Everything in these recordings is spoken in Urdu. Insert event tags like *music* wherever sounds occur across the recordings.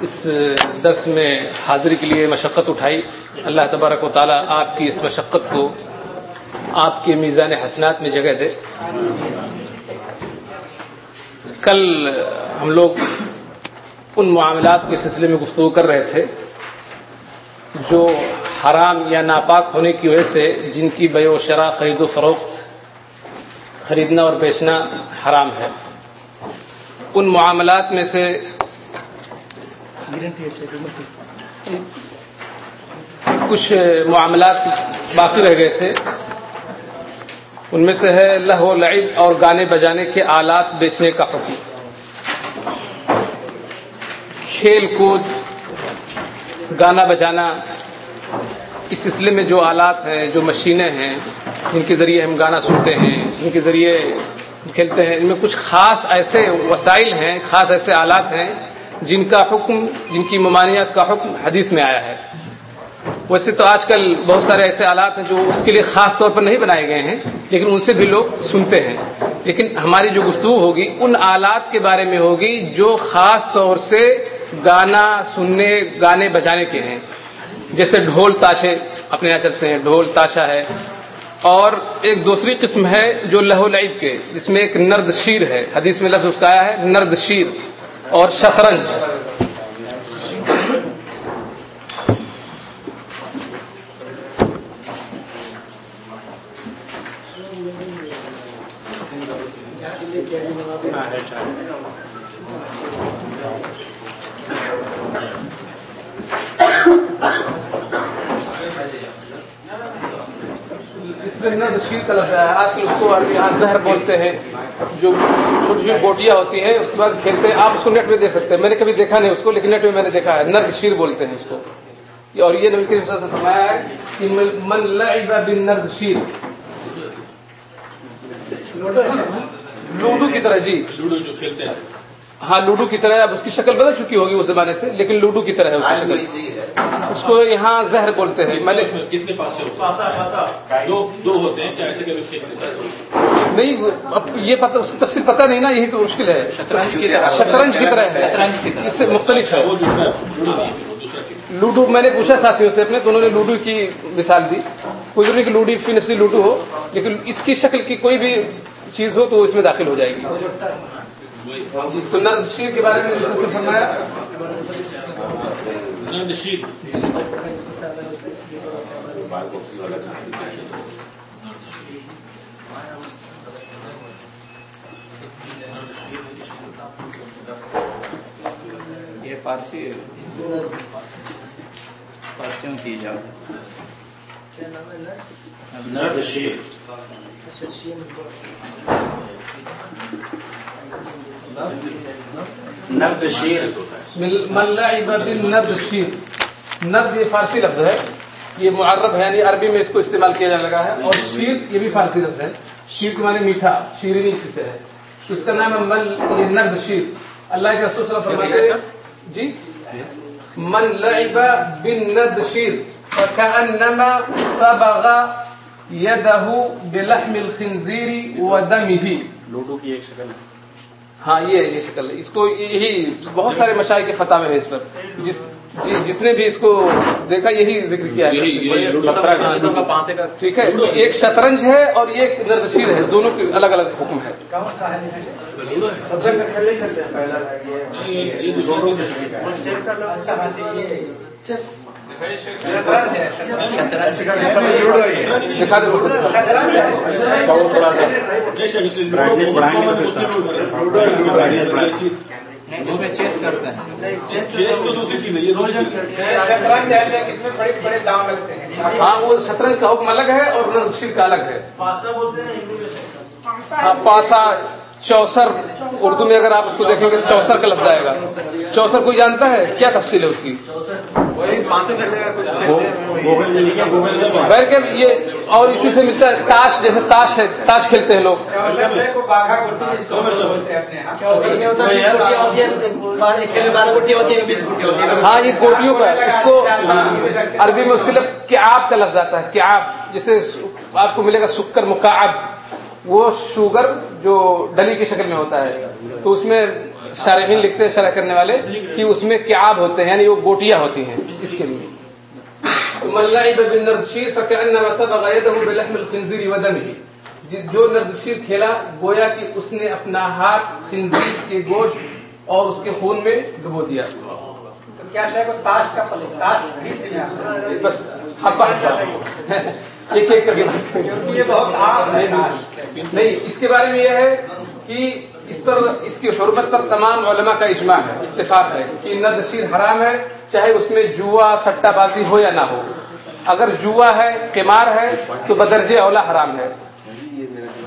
اس درس میں حاضری کے لیے مشقت اٹھائی۔ اللہ تبارک و تعالیٰ آپ کی اس مشقت کو آپ کے میزان حسنات میں جگہ دے۔ کل ہم لوگ ان معاملات کے سلسلے میں گفتگو کر رہے تھے جو حرام یا ناپاک ہونے کی وجہ سے جن کی بے و شرح خرید و فروخت، خریدنا اور بیچنا حرام ہے۔ ان معاملات میں سے کچھ معاملات باقی رہ گئے تھے۔ ان میں سے ہے لہ و لعب اور گانے بجانے کے آلات بیچنے کا حکم۔ کھیل کود، گانا بجانا، اس سلسلے میں جو آلات ہیں، جو مشینیں ہیں جن کے ذریعے ہم گانا سنتے ہیں جن کے ذریعے کھیلتے ہیں۔ ان میں کچھ خاص ایسے وسائل ہیں، خاص ایسے آلات ہیں جن کا حکم، جن کی ممانعت کا حکم حدیث میں آیا ہے۔ ویسے تو آج کل بہت سارے ایسے آلات ہیں جو اس کے لیے خاص طور پر نہیں بنائے گئے ہیں، لیکن ان سے بھی لوگ سنتے ہیں۔ لیکن ہماری جو گفتگو ہوگی، ان آلات کے بارے میں ہوگی جو خاص طور سے گانا سننے، گانے بجانے کے ہیں۔ جیسے ڈھول تاشے اپنے یہاں چلتے ہیں، ڈھول تاشا ہے۔ اور ایک دوسری قسم ہے جو لہو لعب کے، جس میں ایک نرد شیر ہے۔ حدیث میں لفظ اس کا آیا ہے، نرد شیر۔ اور شطرنج۔ اس میں نرد شیر کا لفظ ہے۔ آج کل اس کو یہاں زہر بولتے ہیں۔ جو چھوٹی چھوٹی بوٹیاں ہوتی ہیں، اس کے بعد کھیلتے ہیں۔ آپ اس کو نیٹ میں دیکھ سکتے ہیں۔ میں نے کبھی دیکھا نہیں اس کو، لیکن نیٹ میں میں نے دیکھا ہے۔ نرد شیر بولتے ہیں اس کو۔ اور یہ نبی کریم صلی اللہ علیہ وسلم فرمایا ہے کہ من لعب بالنرد شیر۔ لوڈو کی طرح جی۔ لوڈو جو کھیلتے ہیں۔ ہاں لوڈو کی طرح اب اس کی شکل بدل چکی ہوگی اس زمانے سے لیکن لوڈو کی طرح ہے اس کی شکل۔ اس کو یہاں زہر بولتے ہیں میں نے کتنے دو ہوتے ہیں نہیں اب یہ پتہ اس کی تفصیل پتہ نہیں نا یہی تو مشکل ہے۔ شطرنج کی طرح۔ ہے۔ اس سے مختلف ہے۔ لوڈو نہیں میں نے پوچھا ساتھیوں سے اپنے تو انہوں نے لوڈو کی مثال دی۔ کوئی ضروری کہ لوڈو فی نفسی لوڈو ہو لیکن اس کی شکل کی کوئی بھی چیز ہو تو اس میں داخل ہو جائے گی۔ جی تو نرد شیر کے بارے میں فرمایا؟ یہ فارسی فارسیوں کی جاؤ نرد شیر نرد شیر۔ نرد یہ فارسی لفظ ہے۔ یہ معرب ہے یعنی عربی میں اس کو استعمال کیا جانے لگا ہے۔ اور شیر یہ بھی فارسی لفظ ہے۔ شیر کے معنی میٹھا شیرینی اسی سے ہے۔ اس کا نام ہے من یہ نرد شیر۔ اللہ کے رسول صلی اللہ علیہ وسلم جی؟ من لعب بالنرد شیر۔ فكأنما صبغ يده بلحم الخنزير ودمه لوڈو کی ایک شکل ہاں یہ ہے یہ شکل اس کو یہی بہت سارے مشاہد کے فتح میں ہے اس پر۔ جس جی جس نے بھی اس کو دیکھا یہی ذکر کیا ہے۔ ٹھیک ہے ایک شطرنج ہے اور ایک نردشیر ہے۔ دونوں کے الگ الگ حکم ہے۔ یہ؟ دکھا اس میں چیس کرتے ہیں چیز تو دوسری چیز ہے شطرنج ایسے اس میں بڑے بڑے دام لگتے ہیں۔ ہاں وہ شطرنج کا حکم الگ ہے اور نردشیر کا الگ ہے پاسا بولتے ہیں پاسا چوسر، اردو میں اگر آپ اس کو دیکھیں گے تو چوسر کا لفظ آئے گا۔ چوسر کوئی جانتا ہے؟ کیا تفصیل ہے اس کی؟ غیر کہ یہ اور اسی سے ملتا ہے، تاش، جیسے تاش ہے، تاش کھیلتے ہیں لوگ۔ ہاں یہ گوٹیوں کا اس کو عربی میں اس کے لفظ کیاب کا لفظ آتا ہے کیاب جیسے آپ کو ملے گا سکر مکعب۔ وہ شوگر جو ڈلی کی شکل میں ہوتا ہے تو اس میں شارحین لکھتے ہیں شرح کرنے والے کہ اس میں کیاب ہوتے ہیں یعنی وہ گوٹیاں ہوتی ہیں اس کے لیے۔ من لعب بالنردشیر فكأنما سبغ يده بلحم الخنزير ودمه جو نردشیر کھیلا گویا کہ اس نے اپنا ہاتھ خنزیر کے گوشت اور اس کے خون میں ڈبو دیا۔ تو کیا شاید تاش کا بس ہپا۔ *laughs* *laughs* ایک ایک کر کے بات کریں۔ یہ بہت عام ہے۔ نہیں، اس کے بارے میں یہ ہے کہ اس پر، اس کی حرمت پر تمام علماء کا اجماع ہے، اتفاق ہے کہ نردشیر حرام ہے، چاہے اس میں جوا، سٹا بازی ہو یا نہ ہو۔ اگر جوا ہے، قمار ہے، تو بدرجے اولا حرام ہے۔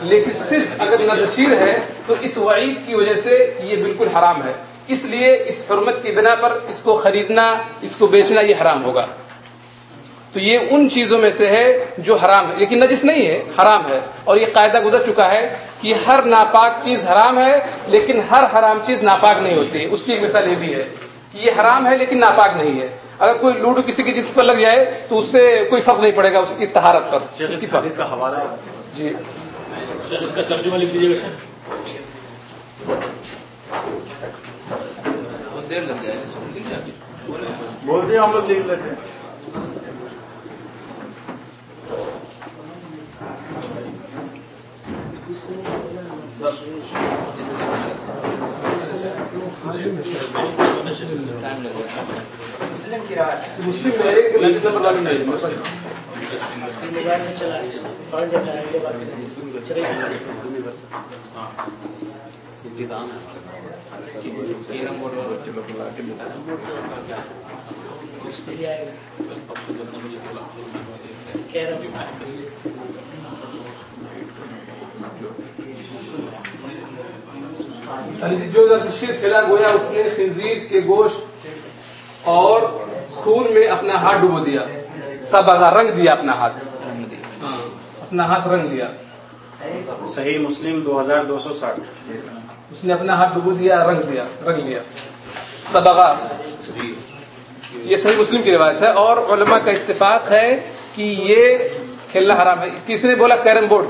لیکن صرف اگر نردشیر ہے، تو اس وعید کی وجہ سے یہ بالکل حرام ہے۔ اس لیے اس حرمت کی بنا پر اس کو خریدنا، اس کو بیچنا یہ حرام ہوگا۔ تو یہ ان چیزوں میں سے ہے جو حرام ہے۔ لیکن نجس نہیں ہے حرام ہے۔ اور یہ قاعدہ گزر چکا ہے کہ ہر ناپاک چیز حرام ہے لیکن ہر حرام چیز ناپاک نہیں ہوتی۔ ہے اس کی ایک مثال یہ بھی ہے کہ یہ حرام ہے لیکن ناپاک نہیں ہے۔ اگر کوئی لوڈو کسی کی جسم پر لگ جائے تو اس سے کوئی فرق نہیں پڑے گا اس کی تہارت پر۔ اس کی فرق۔ کا حوالہ ہے۔ جی۔ کا ترجمہ لکھ دیجیے بہت دیر لگ جائے بولتے ہیں ہم لوگ لکھ لیتے ہیں۔ ٹائم لگے گا مسلم کی رات مسلم میں ایک نمبر معلوم نہیں ہے میرے پاس۔ کیرم بورڈ جو نردشیر کھیلا گویا اس نے خنزیر کے گوشت اور خون میں اپنا ہاتھ ڈبو دیا۔ سب رنگ دیا اپنا ہاتھ۔ ہاں اپنا ہاتھ رنگ دیا۔ صحیح مسلم دو ہزار دو سو ساٹھ۔ اس نے اپنا ہاتھ ڈبو دیا رنگ دیا رنگ لیا۔ سبغا یہ صحیح مسلم کی روایت ہے۔ اور علماء کا اتفاق ہے کہ یہ کھیلنا حرام ہے۔ کسی نے بولا کیرم بورڈ؟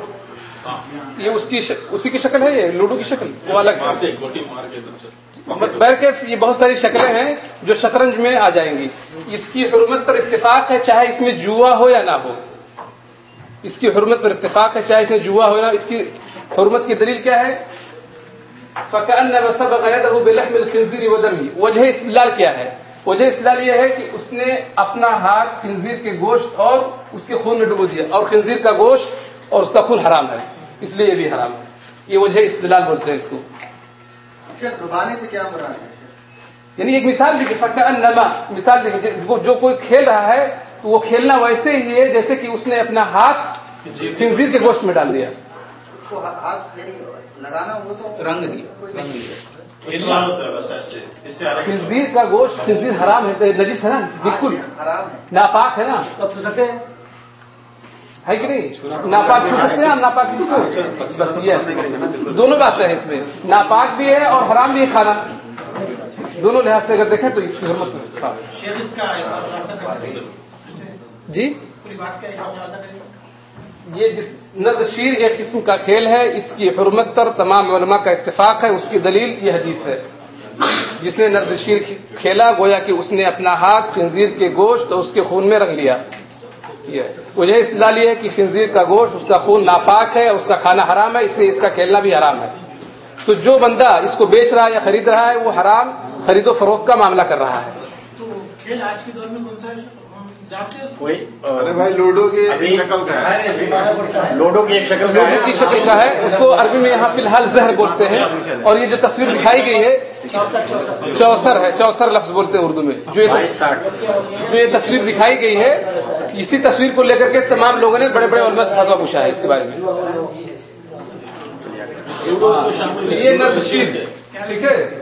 یہ اس کی. اسی کی شکل ہے یہ؟ لوڈو کی شکل؟ وہ الگ ہے۔ یہ بہت ساری شکلیں ہیں جو شطرنج میں آ جائیں گی۔ اس کی حرمت پر اتفاق ہے چاہے اس میں جوا ہو یا نہ ہو۔ اس کی حرمت پر اتفاق ہے چاہے اس میں جوا ہو یا اس کی حرمت کی دلیل کیا ہے؟ وَدَمِهِ۔ وجہ استدلال کیا ہے؟ وجہ استدلال یہ ہے کہ اس نے اپنا ہاتھ خنزیر کے گوشت اور اس کے خون میں ڈبو دیا اور خنزیر کا گوشت اور اس کا خون حرام ہے اس لیے یہ بھی حرام ہے۔ یہ وجہ استدلال بولتے ہیں اس کو۔ ڈبانے سے کیا مراد ہے؟ یعنی ایک مثال دیکھیے فٹا نما مثال دیکھیے جو- کوئی کھیل رہا ہے تو وہ کھیلنا ویسے ہی ہے جیسے کہ اس نے اپنا ہاتھ خنزیر کے گوشت میں ڈال دیا۔ ہاتھ لگانا وہ تو رنگ دیا رنگ دیا کھیلنا ہوتا ہے بس ایسے اس سے آگے خنزیر کا گوشت خنزیر حرام ہے نجس ہے نا؟ بالکل۔ حرام ہے۔ ناپاک ہے نا؟ تو ہیں؟ ہے کہ نہیں? ناپاک چھو سکتے ہیں ناپاک چیز کو۔ بس یہ۔ دونوں باتیں ہیں اس میں۔ ناپاک بھی ہے اور حرام بھی ہے کھانا۔ دونوں لحاظ سے اگر دیکھیں تو اس کی حرمت ہے۔ جی؟ یہ جس نرد شیر ایک قسم کا کھیل ہے اس کی حرمت پر تمام علماء کا اتفاق ہے اس کی دلیل یہ حدیث ہے۔ جس نے نرد شیر کھیلا گویا کہ اس نے اپنا ہاتھ خنزیر کے گوشت اور اس کے خون میں رنگ لیا۔ یہ ہے۔ وجہ استدلال ہے کہ خنزیر کا گوشت، اس کا خون ناپاک ہے، اس کا کھانا حرام ہے، اس لیے اس کا کھیلنا بھی حرام ہے۔ تو جو بندہ اس کو بیچ رہا ہے یا خرید رہا ہے، وہ حرام، خرید و فروخت کا معاملہ کر رہا ہے؟ ارے بھائی لوڈو کی شکل کا ہے۔ لوڈو کی ایک شکل کا لوگوں کی شکل کا ہے۔ اس کو عربی میں یہاں فی الحال زہر بولتے ہیں۔ اور یہ جو تصویر دکھائی گئی ہے چوسر ہے چوسر لفظ بولتے ہیں اردو میں۔ جو جو یہ تصویر دکھائی گئی ہے اسی تصویر کو لے کر کے تمام لوگوں نے بڑے بڑے علماء سے فتوا پوچھا ہے اس کے بارے میں۔ یہ نرد شیر ٹھیک ہے؟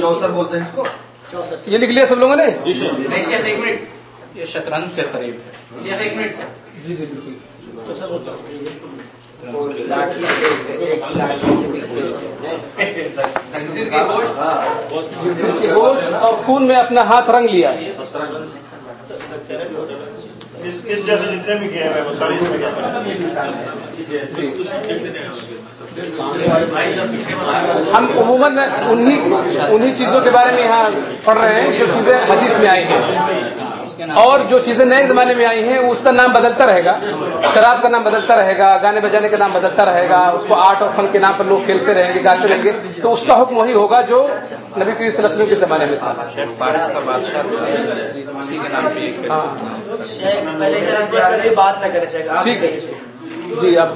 چوسر بولتے ہیں یہ سب لوگوں نے؟ جی ایک منٹ۔ یہ شطرنج سے قریب ہے۔ یہ ایک منٹ جی جی بالکل۔ لاٹھی گوشت خنزیر کے گوشت اور خون میں اپنا ہاتھ رنگ لیا۔ اس جیسے جتنے بھی گیم ہیں وہ ساری اس میں ہم عموماً انہی انہی چیزوں کے بارے میں یہاں پڑھ رہے ہیں جو چیزیں حدیث میں آئی ہیں۔ اور جو چیزیں نئے زمانے میں آئی ہیں اس کا نام بدلتا رہے گا۔ شراب کا نام بدلتا رہے گا گانے بجانے کا نام بدلتا رہے گا اس کو آرٹ اور فن کے نام پر لوگ کھیلتے رہیں گے گاتے رہیں گے۔ تو اس کا حکم وہی ہوگا جو نبی کریم صلی اللہ علیہ وسلم کے زمانے میں تھا۔ فارس کا بادشاہ اسی کے نام سے ہاں۔ بات نہ کرے ٹھیک ہے۔ جی اب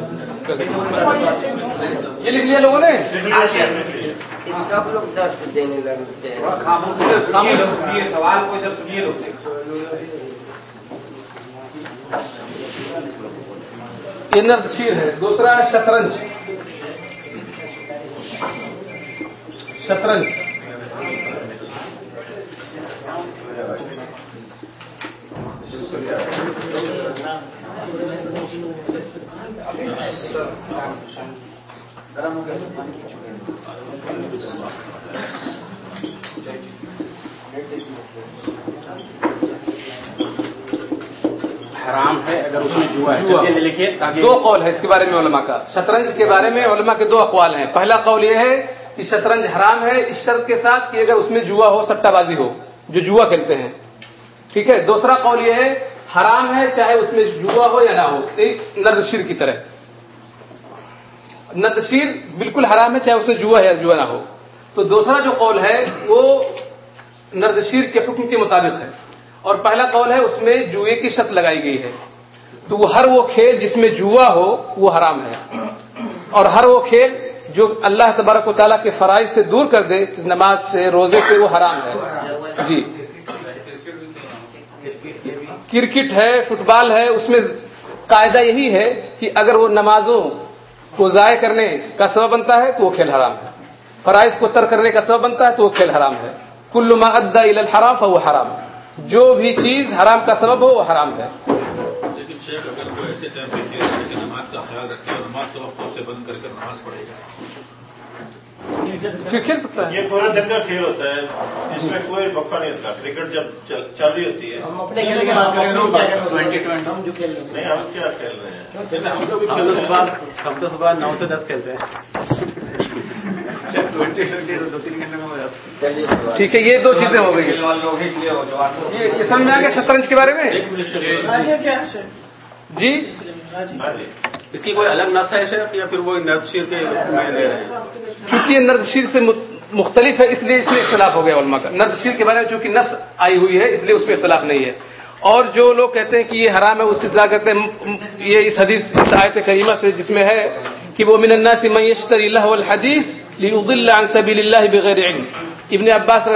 یہ لکھ لیا لوگوں نے؟ سب لوگ درس دینے لگتے ہیں۔ سوال کو جب سنیے لوگ یہ نرد شیر ہے دوسرا شطرنج۔ شطرنج۔ حرام ہے اگر اس میں جوا ہے۔ لکھیے دو قول ہے اس کے بارے میں علماء کا۔ شطرنج کے بارے میں علماء کے دو اقوال ہیں۔ پہلا قول یہ ہے کہ شطرنج حرام ہے اس شرط کے ساتھ کہ اگر اس میں جوا ہو سٹا بازی ہو جو جوا کھیلتے ہیں۔ ٹھیک ہے؟ دوسرا قول یہ ہے حرام ہے چاہے اس میں جوا ہو یا نہ ہو۔ نردشیر کی طرح۔ نردشیر بالکل حرام ہے، چاہے اس میں جوا ہے یا جوا نہ ہو۔ تو دوسرا جو قول ہے، وہ نردشیر کے حکم کے مطابق ہے۔ اور پہلا قول ہے، اس میں جوئے کی شرط لگائی گئی ہے۔ تو وہ ہر وہ کھیل جس میں جوا ہو، وہ حرام ہے۔ اور ہر وہ کھیل جو اللہ تبارک و تعالیٰ کے فرائض سے دور کر دے، نماز سے، روزے سے، وہ حرام ہے۔ جی۔ کرکٹ ہے، فٹ بال ہے، اس میں قاعدہ یہی ہے کہ اگر وہ نمازوں کو ضائع کرنے کا سبب بنتا ہے تو وہ کھیل حرام ہے۔ فرائض کو تر کرنے کا سبب بنتا ہے تو وہ کھیل حرام ہے۔ کل ما ادا الى الحرام فهو حرام۔ جو بھی چیز حرام کا سبب ہو وہ حرام ہے۔ لیکن شیخ، اگر کوئی ایسے ٹائم پہ نماز کا خیال رکھے اور نماز کے وقت سے بند کر کے نماز پڑھے گا پھر کھیل سکتا ہے؟ یہ پورا دن کا کھیل ہوتا ہے۔ اس میں کوئی وقفہ نہیں ہوتا۔ کرکٹ جب چل رہی ہوتی ہے۔ ہم اپنے کھیلنے کے بات کر ہیں ہم جو کھیل رہے نہیں ہم کیا کھیل رہے ہیں؟ ہم تو صبح ہم تو صبح نو سے دس کھیلتے ہیں۔ دو تین گھنٹے میں ہو جاتا ٹھیک ہے یہ دو چیزیں ہو گئی۔ یہ سمجھ میں آ گیا شطرنج کے بارے میں؟ ہیں کیا؟ ہاں جی۔ اس کی کوئی الگ نس ہے یا پھر وہ نرد شیر کے میں لے رہے ہیں؟ چونکہ یہ نرد شیر سے مختلف ہے، اس لیے اس میں اختلاف ہو گیا علماء کا۔ نرد شیر کے بارے میں چونکہ نس آئی ہوئی ہے، اس لیے اس میں اختلاف نہیں ہے۔ اور جو لوگ کہتے ہیں کہ یہ حرام ہے اس سے اطلاع کرتے ہیں۔ یہ اس حدیث، اس آیت کریمہ سے جس میں ہے کہ وہ من الناس من یشتری اللہ الحدیث لیضل عن سبیل اللہ بغیر علم۔ ابن عباس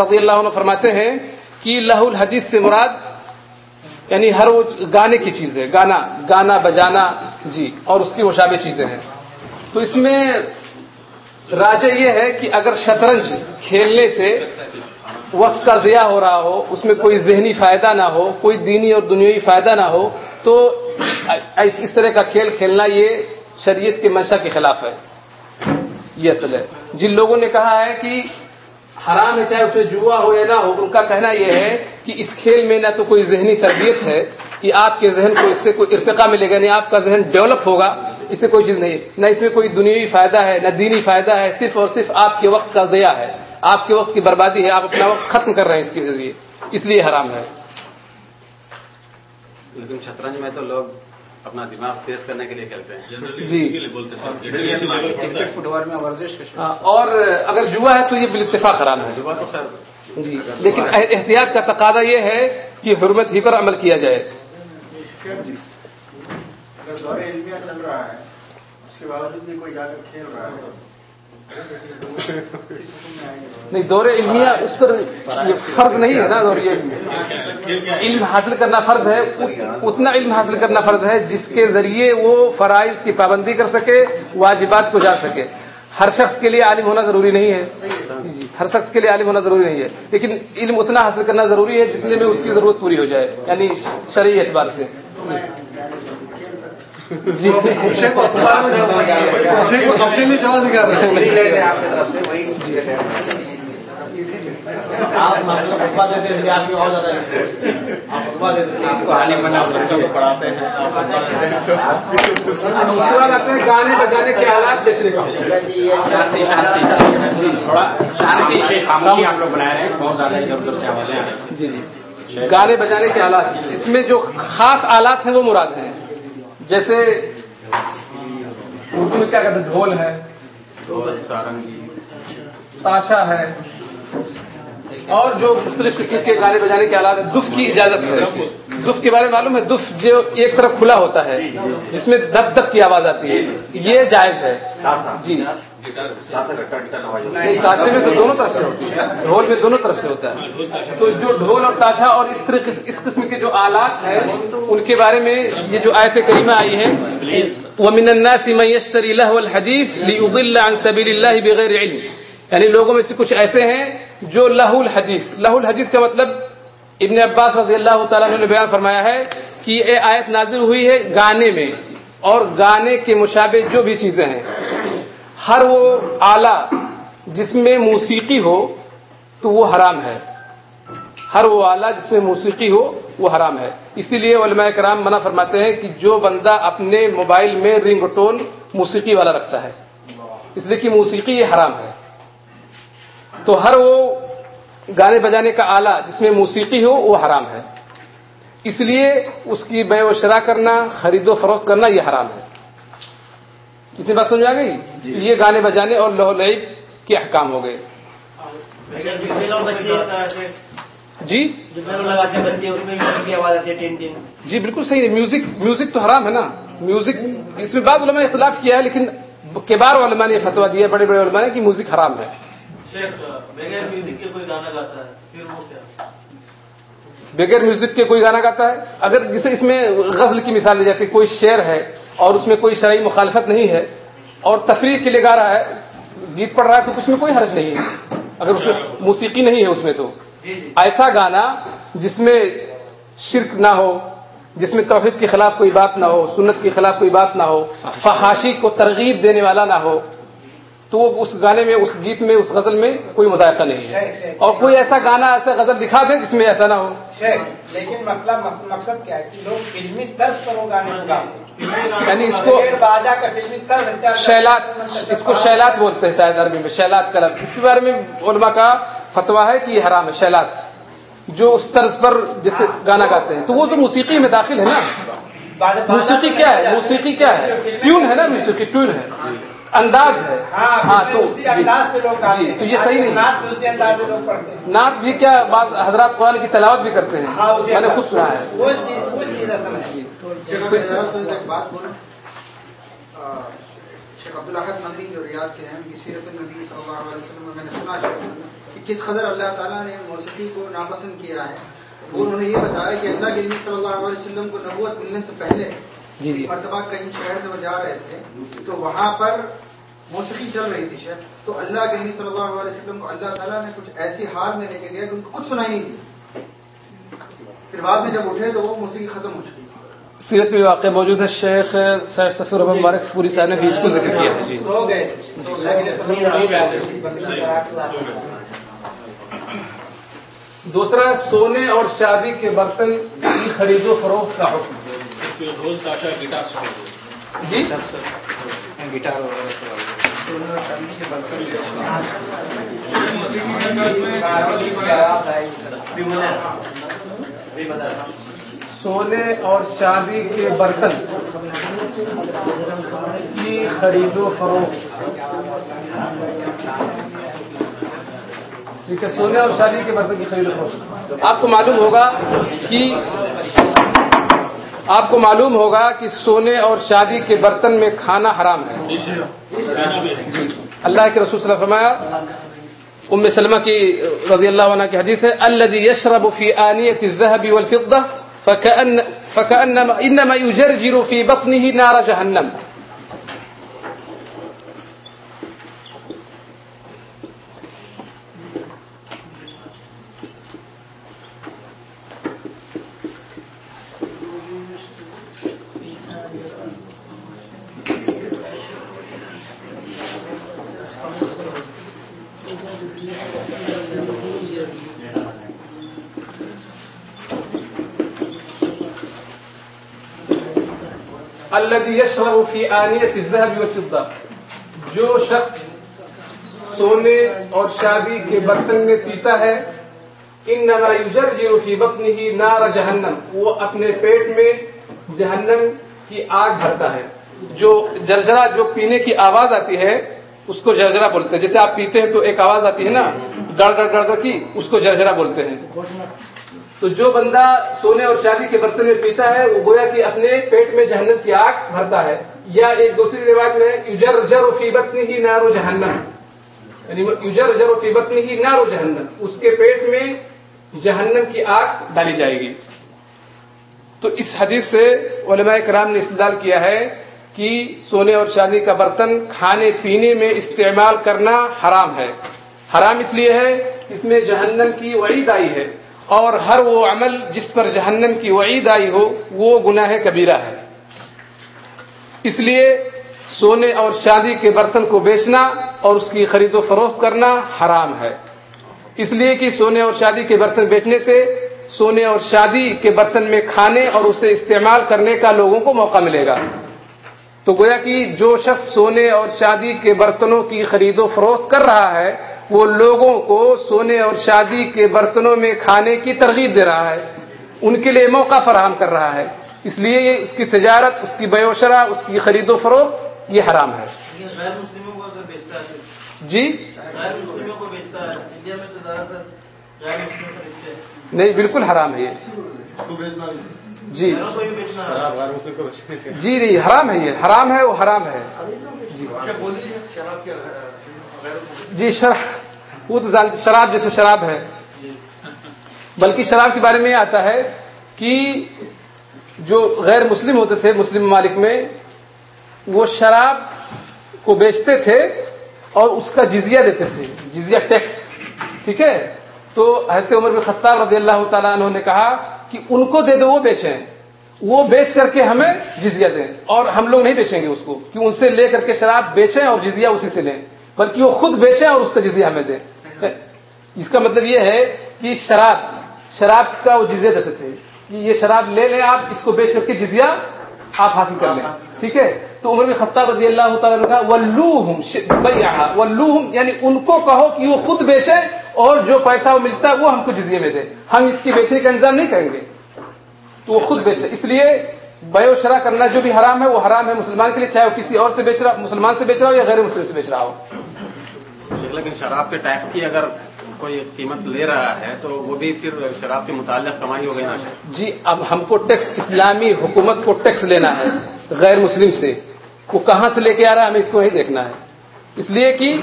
رضی اللہ عنہ فرماتے ہیں کہ لہ الحدیث سے مراد یعنی ہر وہ گانے کی چیز ہے، گانا گانا، بجانا جی اور اس کی مشابہ چیزیں ہیں۔ تو اس میں راجہ یہ ہے کہ اگر شطرنج کھیلنے سے وقت کا ضیاع ہو رہا ہو، اس میں کوئی ذہنی فائدہ نہ ہو، کوئی دینی اور دنیوی فائدہ نہ ہو، تو اس طرح کا کھیل کھیلنا یہ شریعت کے منشا کے خلاف ہے۔ یہ اصل ہے۔ جن لوگوں نے کہا ہے کہ حرام ہے چاہے اس میں جوا ہو یا نہ ہو، ان کا کہنا یہ ہے کہ اس کھیل میں نہ تو کوئی ذہنی تربیت ہے کہ آپ کے ذہن کو اس سے کوئی ارتقا ملے گا نہیں آپ کا ذہن ڈیولپ ہوگا، اس سے کوئی چیز نہیں نہ اس میں کوئی دنیوی فائدہ ہے، نہ دینی فائدہ ہے، صرف اور صرف آپ کے وقت کا ضیاع ہے۔ آپ کے وقت کی بربادی ہے، آپ اپنا وقت ختم کر رہے ہیں اس کے ذریعے۔ اس لیے حرام ہے۔ لیکن شطرنج میں تو لوگ اپنا دماغ تیز کرنے کے لیے کھیلتے ہیں۔ جی۔ بولتے کرکٹ فٹ بال میں ورزش ہاں، اور اگر جوا ہے تو یہ بالاتفاق حرام ہے۔ صبح تو خیر۔ جی لیکن احتیاط کا تقاضا یہ ہے کہ حرمت ہی پر عمل کیا جائے۔ اگر دور علمیہ چل رہا ہے اس کے باوجود بھی کوئی جا کر کھیل رہا ہے نہیں، دور علمیہ اس پر یہ فرض نہیں ہے نا دور علمیہ۔ علم حاصل کرنا فرض ہے اتنا علم حاصل کرنا فرض ہے جس کے ذریعے وہ فرائض کی پابندی کر سکے، واجبات کو جان سکے۔ ہر شخص کے لیے عالم ہونا ضروری نہیں ہے۔ جی ہر شخص کے لیے عالم ہونا ضروری نہیں ہے۔ لیکن علم اتنا حاصل کرنا ضروری ہے جتنے میں اس کی ضرورت پوری ہو جائے یعنی شرعی اعتبار سے۔ اپنے لیے رہے آپ دیتے ہیں آپ کی اور زیادہ آپ دیتے ہیں آپ کو بنا بچوں کو پڑھاتے ہیں آپ بات آتے ہیں گانے بجانے کے آلات بیچنے کا شانتی شانتی جی تھوڑا شانتی سے خاموشی آپ لوگ بنا رہے ہیں بہت زیادہ ادھر ادھر سے آوازیں آ رہی ہیں جی جی گانے بجانے کے آلات، اس میں جو خاص آلات ہیں وہ مراد ہیں۔ جیسے اردو میں کیا کہتے ہیں؟ ڈھول ہے۔ تاشا ہے۔ اور جو مختلف قسم کے گانے بجانے کے آلات ہیں دف کی اجازت ہے۔ دف کے بارے میں معلوم ہے دف جو ایک طرف کھلا ہوتا ہے جس میں دب دب کی آواز آتی ہے۔ یہ جائز ہے۔ جی۔ تاشے میں تو دونوں طرف سے ہوتی ہے۔ ڈھول میں دونوں طرف سے ہوتا ہے۔ تو جو ڈھول اور تاشا اور اس طرح اس قسم کے جو آلات ہیں ان کے بارے میں یہ جو آیت کریمہ آئی ہے وَمِنَ النَّاسِ مَن يَشْتَرِي لَهْوَ الْحَدِيثِ لِيُضِلَّ عَن سَبِيلِ اللَّهِ بِغَيْرِ عِلْمٍ۔ یعنی لوگوں میں سے کچھ ایسے ہیں جو لہو الحدیث لہو الحدیث کا مطلب ابن عباس رضی اللہ تعالیٰ نے بیان فرمایا ہے کہ یہ آیت نازل ہوئی ہے گانے میں اور گانے کے مشابہ جو بھی چیزیں ہیں۔ ہر وہ آلہ جس میں موسیقی ہو تو وہ حرام ہے۔ ہر وہ آلہ جس میں موسیقی ہو وہ حرام ہے۔ اسی لیے علماء کرام منع فرماتے ہیں کہ جو بندہ اپنے موبائل میں رنگ ٹون موسیقی والا رکھتا ہے، اس لیے کہ موسیقی یہ حرام ہے۔ تو ہر وہ گانے بجانے کا آلہ جس میں موسیقی ہو وہ حرام ہے۔ اس لیے اس کی بے و شرح کرنا، خرید و فروخت کرنا یہ حرام ہے۔ کتنی بات سمجھ آ گئی؟ یہ گانے بجانے اور لہو لعب کے احکام ہو گئے۔ جی؟ جی بالکل صحیح۔ ہے میوزک میوزک تو حرام ہے نا۔ میوزک اس میں بعض علماء نے اختلاف کیا ہے لیکن کبار علماء نے فتوا دیا ہے بڑے بڑے علماء نے کہ میوزک حرام ہے۔ بغیر میوزک کے کوئی گانا گاتا ہے؟ اگر جسے اس میں غزل کی مثال لی جاتی ہے کوئی شعر ہے اور اس میں کوئی شرعی مخالفت نہیں ہے اور تفریح کے لیے گا رہا ہے گیت پڑھ رہا ہے تو اس میں کوئی حرج نہیں ہے۔ اگر اس میں موسیقی نہیں ہے اس میں تو۔ ایسا گانا جس میں شرک نہ ہو جس میں توحید کے خلاف کوئی بات نہ ہو سنت کے خلاف کوئی بات نہ ہو فحاشی کو ترغیب دینے والا نہ ہو تو وہ اس گانے میں اس گیت میں اس غزل میں کوئی مذائقہ نہیں ہے۔ اور کوئی ایسا گانا ایسا غزل دکھا دے جس میں ایسا نہ ہو۔ لیکن مسئلہ مقصد کیا ہے کہ لوگ فلمی طرز پر وہ گانے یعنی اس کو شیلات اس کو شیلات بولتے ہیں شاید عربی میں شیلات کا لفظ اس کے بارے میں علماء کا فتوا ہے کہ یہ حرام ہے شیلات۔ جو اس طرز پر جیسے گانا گاتے ہیں۔ تو وہ تو موسیقی میں داخل ہے نا۔ موسیقی کیا ہے؟ موسیقی کیا ہے؟ ٹیون ہے نا موسیقی ٹیون ہے۔ انداز ہے۔ ہاں تو جی۔ تو یہ صحیح نہیں۔ نعت بھی کیا بعض حضرات قرآن کی تلاوت بھی کرتے ہیں۔ میں نے خود سنا ہے۔ بات بولیں۔ شیخ عبدالحد مدنی جو ریاض کے ہیں ان کی سیرت النبی صلی اللہ علیہ وسلم میں نے سنا کہ کس قدر اللہ تعالیٰ نے موسیقی کو ناپسند کیا ہے۔ وہ انہوں نے یہ بتایا کہ اللہ کے نبی صلی اللہ علیہ وسلم کو نبوت ملنے سے پہلے جی جی۔ مرتبہ کہیں شہر سے وہ جا رہے تھے تو وہاں پر موسیقی چل رہی تھی شاید تو اللہ کے نبی صلی اللہ علیہ وسلم کو اللہ تعالیٰ نے کچھ ایسی حال میں لے کے گئے کہ ان کو کچھ سنائی نہیں تھی پھر بعد میں جب اٹھے تو وہ موسیقی ختم ہو چکی۔ سیرت میں واقع موجود ہے، شیخ سید سفیر رحم مبارک پوری صاحب نے بھی اس کو ذکر کیا ہے۔ جی۔ دوسرا، سونے اور شادی کے برتن کی خرید و فروخت کا حکم۔ ڈھول تاشا گٹار جی سونے اور چاندی کے برتن کی خرید و فروخت۔ ٹھیک ہے، سونے اور شادی کے برتن کی خرید و فروخت۔ آپ کو معلوم ہوگا کہ آپ کو معلوم ہوگا کہ سونے اور شادی کے برتن میں کھانا حرام ہے۔ اللہ کے رسول صلی اللہ علیہ وسلم فرمایا، ام سلمہ کی رضی اللہ عنہ کی حدیث ہے، الذي يشرب في آنية الذهب والفضة فكأن فكأنما إنما يجرجر في بطنه نار جهنم. الذي في آنية الذهب والفضة. جو شخص سونے اور شادی کے برتن میں پیتا ہے ان نما یجرجر فی بطنه نار جہنم۔ وہ اپنے پیٹ میں جہنم کی آگ بھرتا ہے۔ جو جرجرا جو پینے کی آواز آتی ہے، اس کو جرجرا بولتے ہیں۔ جیسے آپ پیتے ہیں تو ایک آواز آتی ہے نا، گڑ گڑ گڑ گڑ کی، اس کو جرجرا بولتے ہیں۔ تو جو بندہ سونے اور شادی کے برتن میں پیتا ہے، وہ گویا کہ اپنے پیٹ میں جہنم کی آگ بھرتا ہے۔ یا ایک دوسری روایت میں یوجر جر و فیبت ہی نارو جہنم۔ یعنی یوجر جر و فیبت ہی نارو جہنم۔ اس کے پیٹ میں جہنم کی آگ ڈالی جائے گی۔ تو اس حدیث سے علماء کرام نے استدلال کیا ہے کہ سونے اور چاندی کا برتن کھانے پینے میں استعمال کرنا حرام ہے۔ حرام اس لیے ہے اس میں جہنم کی وعید آئی ہے۔ اور ہر وہ عمل جس پر جہنم کی وعید آئی ہو، وہ گناہ کبیرہ ہے۔ اس لیے سونے اور چاندی کے برتن کو بیچنا اور اس کی خرید و فروخت کرنا حرام ہے۔ اس لیے کہ سونے اور شادی کے برتن بیچنے سے سونے اور شادی کے برتن میں کھانے اور اسے استعمال کرنے کا لوگوں کو موقع ملے گا۔ تو گویا کہ جو شخص سونے اور شادی کے برتنوں کی خرید و فروخت کر رہا ہے وہ لوگوں کو سونے اور شادی کے برتنوں میں کھانے کی ترغیب دے رہا ہے۔ ان کے لیے موقع فراہم کر رہا ہے۔ اس لیے یہ اس کی تجارت اس کی شرح اس کی خرید و فروخت یہ حرام ہے۔ غیر مسلموں کو اگر بیچتا ہے۔ جی؟ غیر مسلموں کو بیچتا ہے۔ انڈیا میں تو زیادہ تر غیر مسلم خریدتے ہیں۔ نہیں بالکل حرام ہے یہ۔ جی۔ جی نہیں حرام ہے یہ۔ حرام ہے وہ حرام ہے۔ جی۔ جی شراب وہ تو شراب جیسے شراب ہے۔ بلکہ شراب کے بارے میں یہ آتا ہے کہ جو غیر مسلم ہوتے تھے، مسلم ممالک میں، وہ شراب کو بیچتے تھے اور اس کا جزیہ دیتے تھے۔ جزیہ ٹیکس۔ ٹھیک ہے؟ تو حضرت عمر بن خطاب رضی اللہ تعالیٰ عنہ نے کہا کہ ان کو دے دو، وہ بیچیں۔ وہ بیچ کر کے ہمیں جزیہ دیں۔ اور ہم لوگ نہیں بیچیں گے اس کو، کہ ان سے لے کر کے شراب بیچیں اور جزیہ اسی سے لیں۔ بلکہ وہ خود بیچیں اور اس کا جزیہ ہمیں دیں اس کا مطلب یہ ہے کہ شراب شراب کا وہ جزیہ دیتے تھے۔ کہ یہ شراب لے لیں آپ، اس کو بیچ کر کے جزیہ آپ حاصل کر لیں۔ ٹھیک ہے؟ تو عمر بن خطاب رضی اللہ تعالیٰ نے کہا ولوہم ولوہم یعنی ان کو کہو کہ وہ خود بیچے اور جو پیسہ وہ ملتا ہے وہ ہم کو جزیے میں دے۔ ہم اس کی بیچنے کا انتظام نہیں کریں گے۔ تو وہ خود بیچے۔ اس لیے بے و شرح کرنا جو بھی حرام ہے وہ حرام ہے مسلمان کے لیے چاہے وہ کسی اور سے بیچ رہا مسلمان سے بیچ رہا ہو یا غیر مسلم سے بیچ رہا ہو۔ لیکن شراب کے ٹیکس کی اگر کوئی قیمت لے رہا ہے تو وہ بھی پھر شراب کے متعلق کمائی ہو گئی نا جی اب ہم کو ٹیکس اسلامی حکومت کو ٹیکس لینا ہے غیر مسلم سے۔ وہ کہاں سے لے کے آ رہا ہے؟ ہمیں اس کو نہیں دیکھنا ہے۔ اس لیے کہ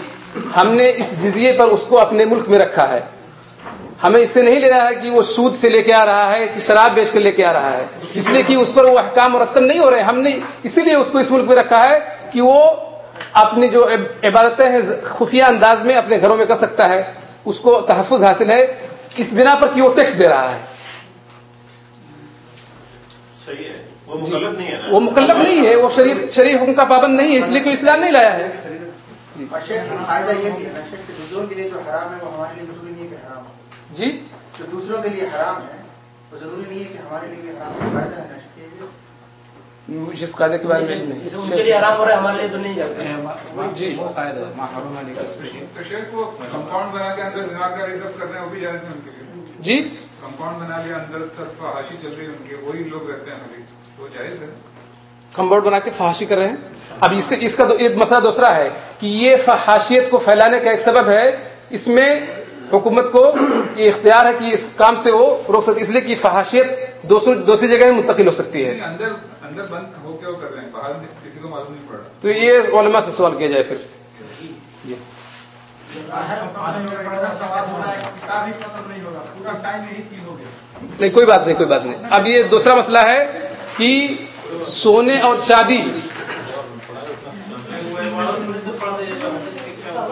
ہم نے اس جزیے پر اس کو اپنے ملک میں رکھا ہے۔ ہمیں اس سے نہیں لے رہا ہے کہ وہ سود سے لے کے آ رہا ہے کہ شراب بیچ کے لے کے آ رہا ہے۔ اس لیے کہ اس پر وہ احکام مرتب نہیں ہو رہے۔ ہم نے اسی لیے اس کو اس ملک میں رکھا ہے کہ وہ اپنی جو عبادتیں ہیں خفیہ انداز میں اپنے گھروں میں کر سکتا ہے۔ اس کو تحفظ حاصل ہے۔ اس بنا پر کہ وہ ٹیکس دے رہا ہے۔ صحیح ہے۔ وہ مکلف نہیں ہے وہ مکلف نہیں ہے۔ وہ شریف شریف حکم کا پابند نہیں ہے اس لیے کوئی اسلام نہیں لایا ہے۔ جی؟ جو دوسروں کے لیے حرام ہے وہ ضروری نہیں ہے کہ ہمارے لیے بھی حرام ہے فائدہ اس قاعدے کے بارے میں ان کے لیے ہو رہا ہے ہمارے لیے تو نہیں جاتے جی شیخ کمپاؤنڈ بنا کے اندر دماغ یہ سب کر رہے ہیں وہ بھی جائز ہے ان کے لیے۔ جی؟ کمپاؤنڈ بنا لیا اندر صرف حاشی چل رہی ہے ان کے وہی لوگ رہتے ہیں وہ جائز ہے۔ کمبورڈ بنا کے فحاشی کر رہے ہیں؟ اب اس سے اس کا ایک مسئلہ دوسرا ہے کہ یہ فحاشیت کو پھیلانے کا ایک سبب ہے اس میں حکومت کو یہ اختیار ہے کہ اس کام سے وہ روک سکتی اس لیے کہ فحاشیت دوسری جگہ میں منتقل ہو سکتی ہے۔ اندر اندر بند ہو کے وہ کر رہے ہیں باہر کسی کو معلوم نہیں پڑ رہا۔ تو یہ علماء سے سوال کیا جائے پھر۔ جی نہیں کوئی بات نہیں کوئی بات نہیں۔ اب یہ دوسرا مسئلہ ہے کہ سونے اور چاندی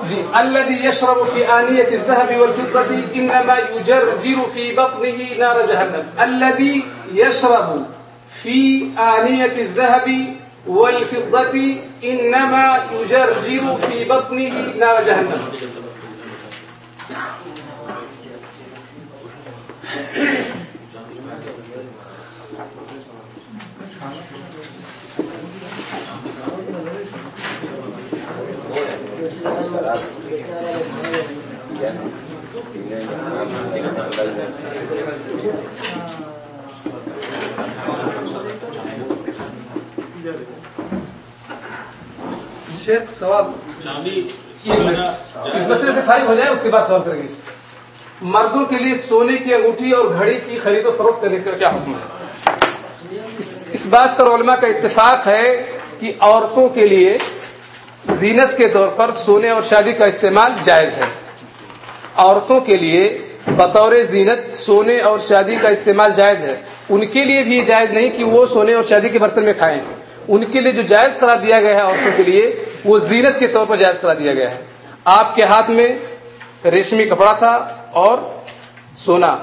جی الذي يشرب في آنية الذهب والفضة إنما يجرجر في بطنه نار جهنم الذي يشرب في آنية الذهب والفضة إنما يجرجر في بطنه نار جهنم Thank *laughs* you. شیخ سوال۔ اس مسئلے سے فارغ ہو جائے اس کے بعد سوال کریں گے۔ مردوں کے لیے سونے کی انگوٹھی اور گھڑی کی خرید و فروخت کرنے کا کیا حکم ہے؟ اس اس بات پر علماء کا اتفاق ہے کہ عورتوں کے لیے زینت کے طور پر سونے اور شادی کا استعمال جائز ہے۔ عورتوں کے لیے بطور زینت سونے اور شادی کا استعمال جائز ہے۔ ان کے لیے بھی یہ جائز نہیں کہ وہ سونے اور شادی کے برتن میں کھائیں۔ ان کے لیے جو جائز قرار دیا گیا ہے عورتوں کے لیے، وہ زینت کے طور پر جائز قرار دیا گیا ہے۔ آپ کے ہاتھ میں ریشمی کپڑا تھا اور سونا۔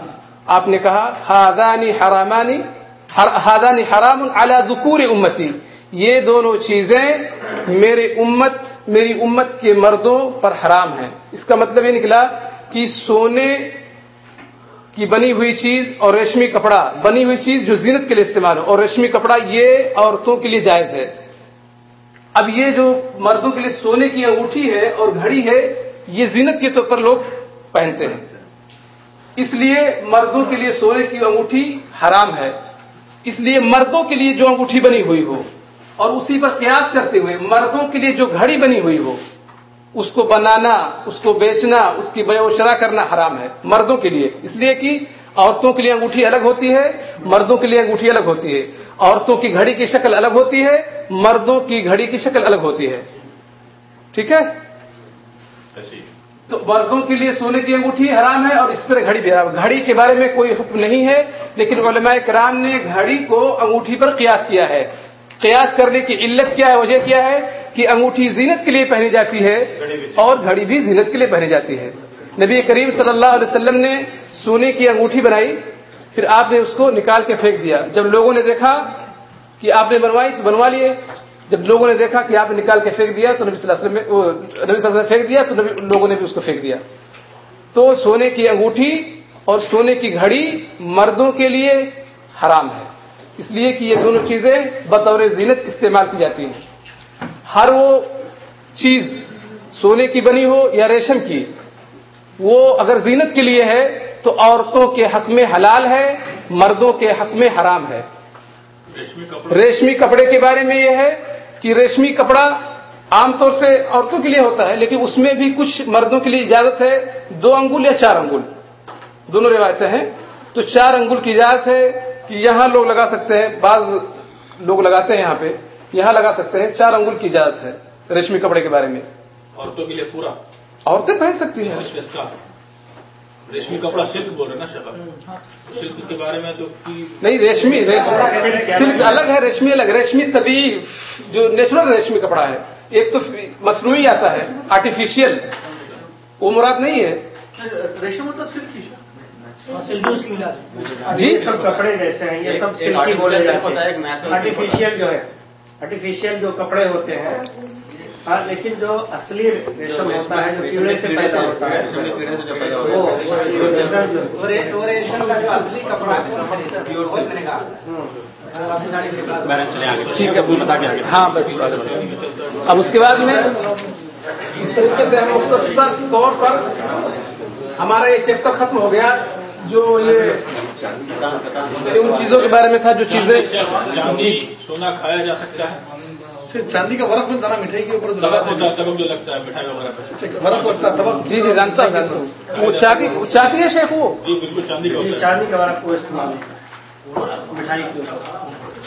آپ نے کہا، ہادانی حرامانی ہادانی حرام اعلی ذکور امتی۔ یہ دونوں چیزیں میرے امت، میری امت کے مردوں پر حرام ہیں۔ اس کا مطلب یہ نکلا کہ سونے کی بنی ہوئی چیز اور ریشمی کپڑا، بنی ہوئی چیز جو زینت کے لیے استعمال ہو، اور ریشمی کپڑا یہ عورتوں کے لیے جائز ہے۔ اب یہ جو مردوں کے لیے سونے کی انگوٹھی ہے اور گھڑی ہے، یہ زینت کے طور پر لوگ پہنتے ہیں۔ اس لیے مردوں کے لیے سونے کی انگوٹھی حرام ہے۔ اس لیے مردوں کے لیے جو انگوٹھی بنی ہوئی ہو، اور اسی پر قیاس کرتے ہوئے مردوں کے لیے جو گھڑی بنی ہوئی ہو اس کو بنانا اس کو بیچنا اس کی بے و شرح کرنا حرام ہے مردوں کے لیے۔ اس لیے کہ عورتوں کے لیے انگوٹھی الگ ہوتی ہے مردوں کے لیے انگوٹھی الگ ہوتی ہے۔ عورتوں کی گھڑی کی شکل الگ ہوتی ہے مردوں کی گھڑی کی شکل الگ ہوتی ہے۔ ٹھیک ہے؟ تو مردوں کے لیے سونے کی انگوٹھی حرام ہے اور اس طرح گھڑی بھی حرام گھڑی کے بارے میں کوئی حکم نہیں ہے لیکن علماء کرام نے گھڑی کو انگوٹھی پر قیاس کیا ہے۔ قیاس کرنے کی علت کیا ہے وجہ کیا ہے؟ کہ انگوٹھی زینت کے لیے پہنی جاتی ہے اور گھڑی بھی زینت کے لیے پہنی جاتی ہے۔ نبی کریم صلی اللہ علیہ وسلم نے سونے کی انگوٹھی بنائی پھر آپ نے اس کو نکال کے پھینک دیا۔ جب لوگوں نے دیکھا کہ آپ نے بنوائی تو بنوا لیے۔ جب لوگوں نے دیکھا کہ آپ نے نکال کے پھینک دیا تو نبی صلی اللہ علیہ وسلم نبی صلی اللہ علیہ وسلم پھینک دیا تو لوگوں نے بھی اس کو پھینک دیا۔ تو سونے کی انگوٹھی اور سونے کی گھڑی مردوں کے لیے حرام ہے۔ اس لیے کہ یہ دونوں چیزیں بطور زینت استعمال کی جاتی ہیں۔ ہر وہ چیز سونے کی بنی ہو یا ریشم کی وہ اگر زینت کے لیے ہے تو عورتوں کے حق میں حلال ہے مردوں کے حق میں حرام ہے۔ ریشمی کپڑے۔ کے بارے میں یہ ہے کہ ریشمی کپڑا عام طور سے عورتوں کے لیے ہوتا ہے لیکن اس میں بھی کچھ مردوں کے لیے اجازت ہے دو انگل یا چار انگل۔ دونوں روایتیں ہیں۔ تو چار انگل کی اجازت ہے کہ یہاں لوگ لگا سکتے ہیں بعض لوگ لگاتے ہیں یہاں پہ۔ یہاں لگا سکتے ہیں چار انگل کی اجازت ہے ریشمی کپڑے کے بارے میں عورتوں کے لیے پورا عورتیں پہن سکتی ہیں ریشمی کپڑا سلک بول رہے نا شکل سلک کے بارے میں تو نہیں ریشمی سلک الگ ہے ریشمی الگ ریشمی طبی جو نیچرل ریشمی کپڑا ہے ایک تو مصنوعی آتا ہے آرٹیفیشیل وہ مراد نہیں ہے ریشم مطلب سلک کی جی سب کپڑے جیسے ہیں یہ سب سلکی بولے جاتے ہیں آرٹیفیشیل جو ہے آرٹیفیشیل جو کپڑے ہوتے ہیں۔ ہاں لیکن جو اصلی ریشم ہوتا ہے جو کیڑے سے پیدا ہوتا ہے۔ وہ ریشم کا جو اصلی کپڑا ٹھیک ہے ہاں بس اب اس کے بعد میں اس طریقے سے ہم مختصر طور پر ہمارا یہ چیپٹر ختم ہو گیا۔ جو یہ ان چیزوں کے بارے میں تھا جو چیزیں جی۔ سونا کھایا جا سکتا ہے۔ چاندی کا برف ملتا نا مٹھائی کے اوپر جو لگتا ہے مٹھائی وغیرہ برف لگتا ہے۔ تبک۔ جی جی جانتا ہوں جانتا ہوں۔ وہ چاندی چاندی ہے شیخ وہ؟ جی بالکل چاندی کا ہے۔ چاندی کا برف کو استعمال۔ مٹھائی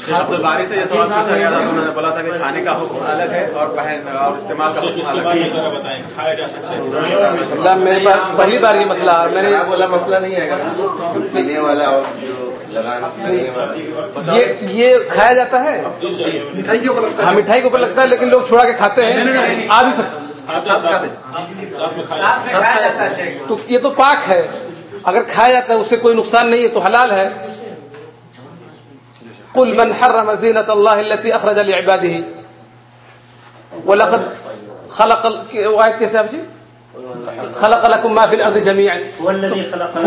باری سے یہ سوال پوچھا گیا تھا تو میں نے بولا تھا کہ کھانے کا حکم الگ ہے اور پہن اور استعمال کا حکم الگ ہے۔ میں ذرا بتائیں کھایا جا سکتا ہے۔ اللہ میرے پاس پہلی بار یہ مسئلہ میں نے بولا مسئلہ نہیں ہے۔ پینے والا اور یہ یہ کھایا جاتا ہے؟ مٹھائی کے اوپر لگتا ہاں ہے مٹھائی کے اوپر لگتا ہے لیکن لوگ چھوڑا کے کھاتے ہیں۔ آ بھی سکتے ساتھ میں کھایا تو یہ تو پاک ہے۔ اگر کھایا جاتا ہے اس سے کوئی نقصان نہیں ہے تو حلال ہے۔ قل من حرم زینت اللہ التي اخرج لعباده. ولقد خلق کیسے آپ جی خلق لكم ما في الارض جميعا.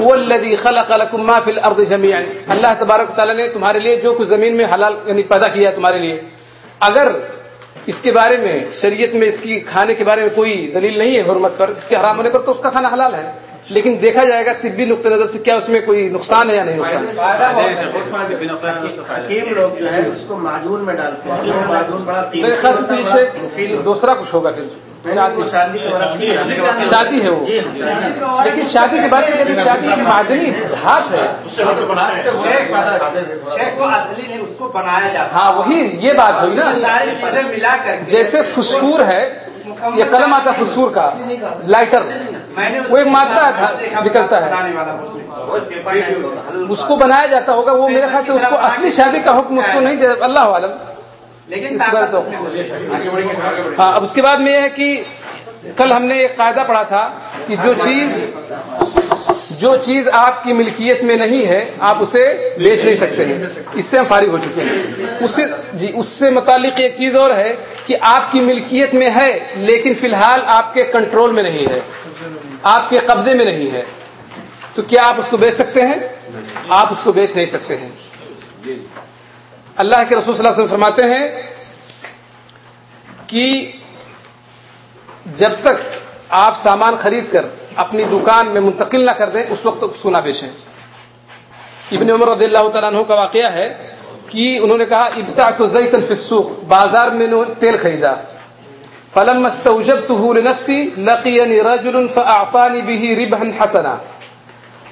هو الذي خلق لكم. ما في الارض جميعا. اللہ تبارک تعالی نے تمہارے لیے جو کچھ زمین میں حلال یعنی پیدا کیا ہے تمہارے لیے. اگر اس کے بارے میں شریعت میں اس کی کھانے کے بارے میں کوئی دلیل نہیں ہے حرمت پر اس کے حرام ہونے پر تو اس کا کھانا حلال ہے. لیکن دیکھا جائے گا طبی نقطۂ نظر سے کیا اس میں کوئی نقصان ہے یا نہیں نقصان؟ دوسرا کچھ ہوگا پھر۔ شادی ہے۔ وہ۔ جی لیکن شادی کے بارے میں کہتے ہیں شادی ایک معدنی دھات ہے۔ شیخ کو اصلی نہیں اس کو بنایا جاتا ہاں وہی یہ بات ہوئی نا۔ ساری چیزیں ملا کر کے۔ جیسے فسفور ہے یہ قلم آتا ہے فسفور کا لائٹر۔ وہ ایک مادہ تھا نکلتا ہے۔ اس کو بنایا جاتا ہوگا وہ میرے خیال سے اس کو اصلی شادی کا حکم اس کو نہیں دے اللہ عالم۔ لیکن اس بار تو ہاں اب اس کے بعد میں یہ ہے کہ کل ہم نے ایک قاعدہ پڑھا تھا کہ جو چیز جو چیز آپ کی ملکیت میں نہیں ہے آپ اسے بیچ نہیں سکتے ہیں۔ اس سے ہم فارغ ہو چکے ہیں۔ اس سے جی اس سے متعلق ایک چیز اور ہے کہ آپ کی ملکیت میں ہے لیکن فی الحال آپ کے کنٹرول میں نہیں ہے۔ آپ کے قبضے میں نہیں ہے۔ تو کیا آپ اس کو بیچ سکتے ہیں؟ آپ اس کو بیچ نہیں سکتے ہیں۔ اللہ کے رسول صلی اللہ علیہ وسلم فرماتے ہیں کہ جب تک آپ سامان خرید کر اپنی دکان میں منتقل نہ کر دیں اس وقت اس کو نہ بیچیں۔ ابن عمر رضی اللہ تعالیٰ عنہ کا واقعہ ہے کہ انہوں نے کہا ابتا تو زیتن فسوخ بازار میں نے تیل خریدا۔ فلم مستوجب تو نفسی لقینی رجل فاعطانی به ربحا حسنا.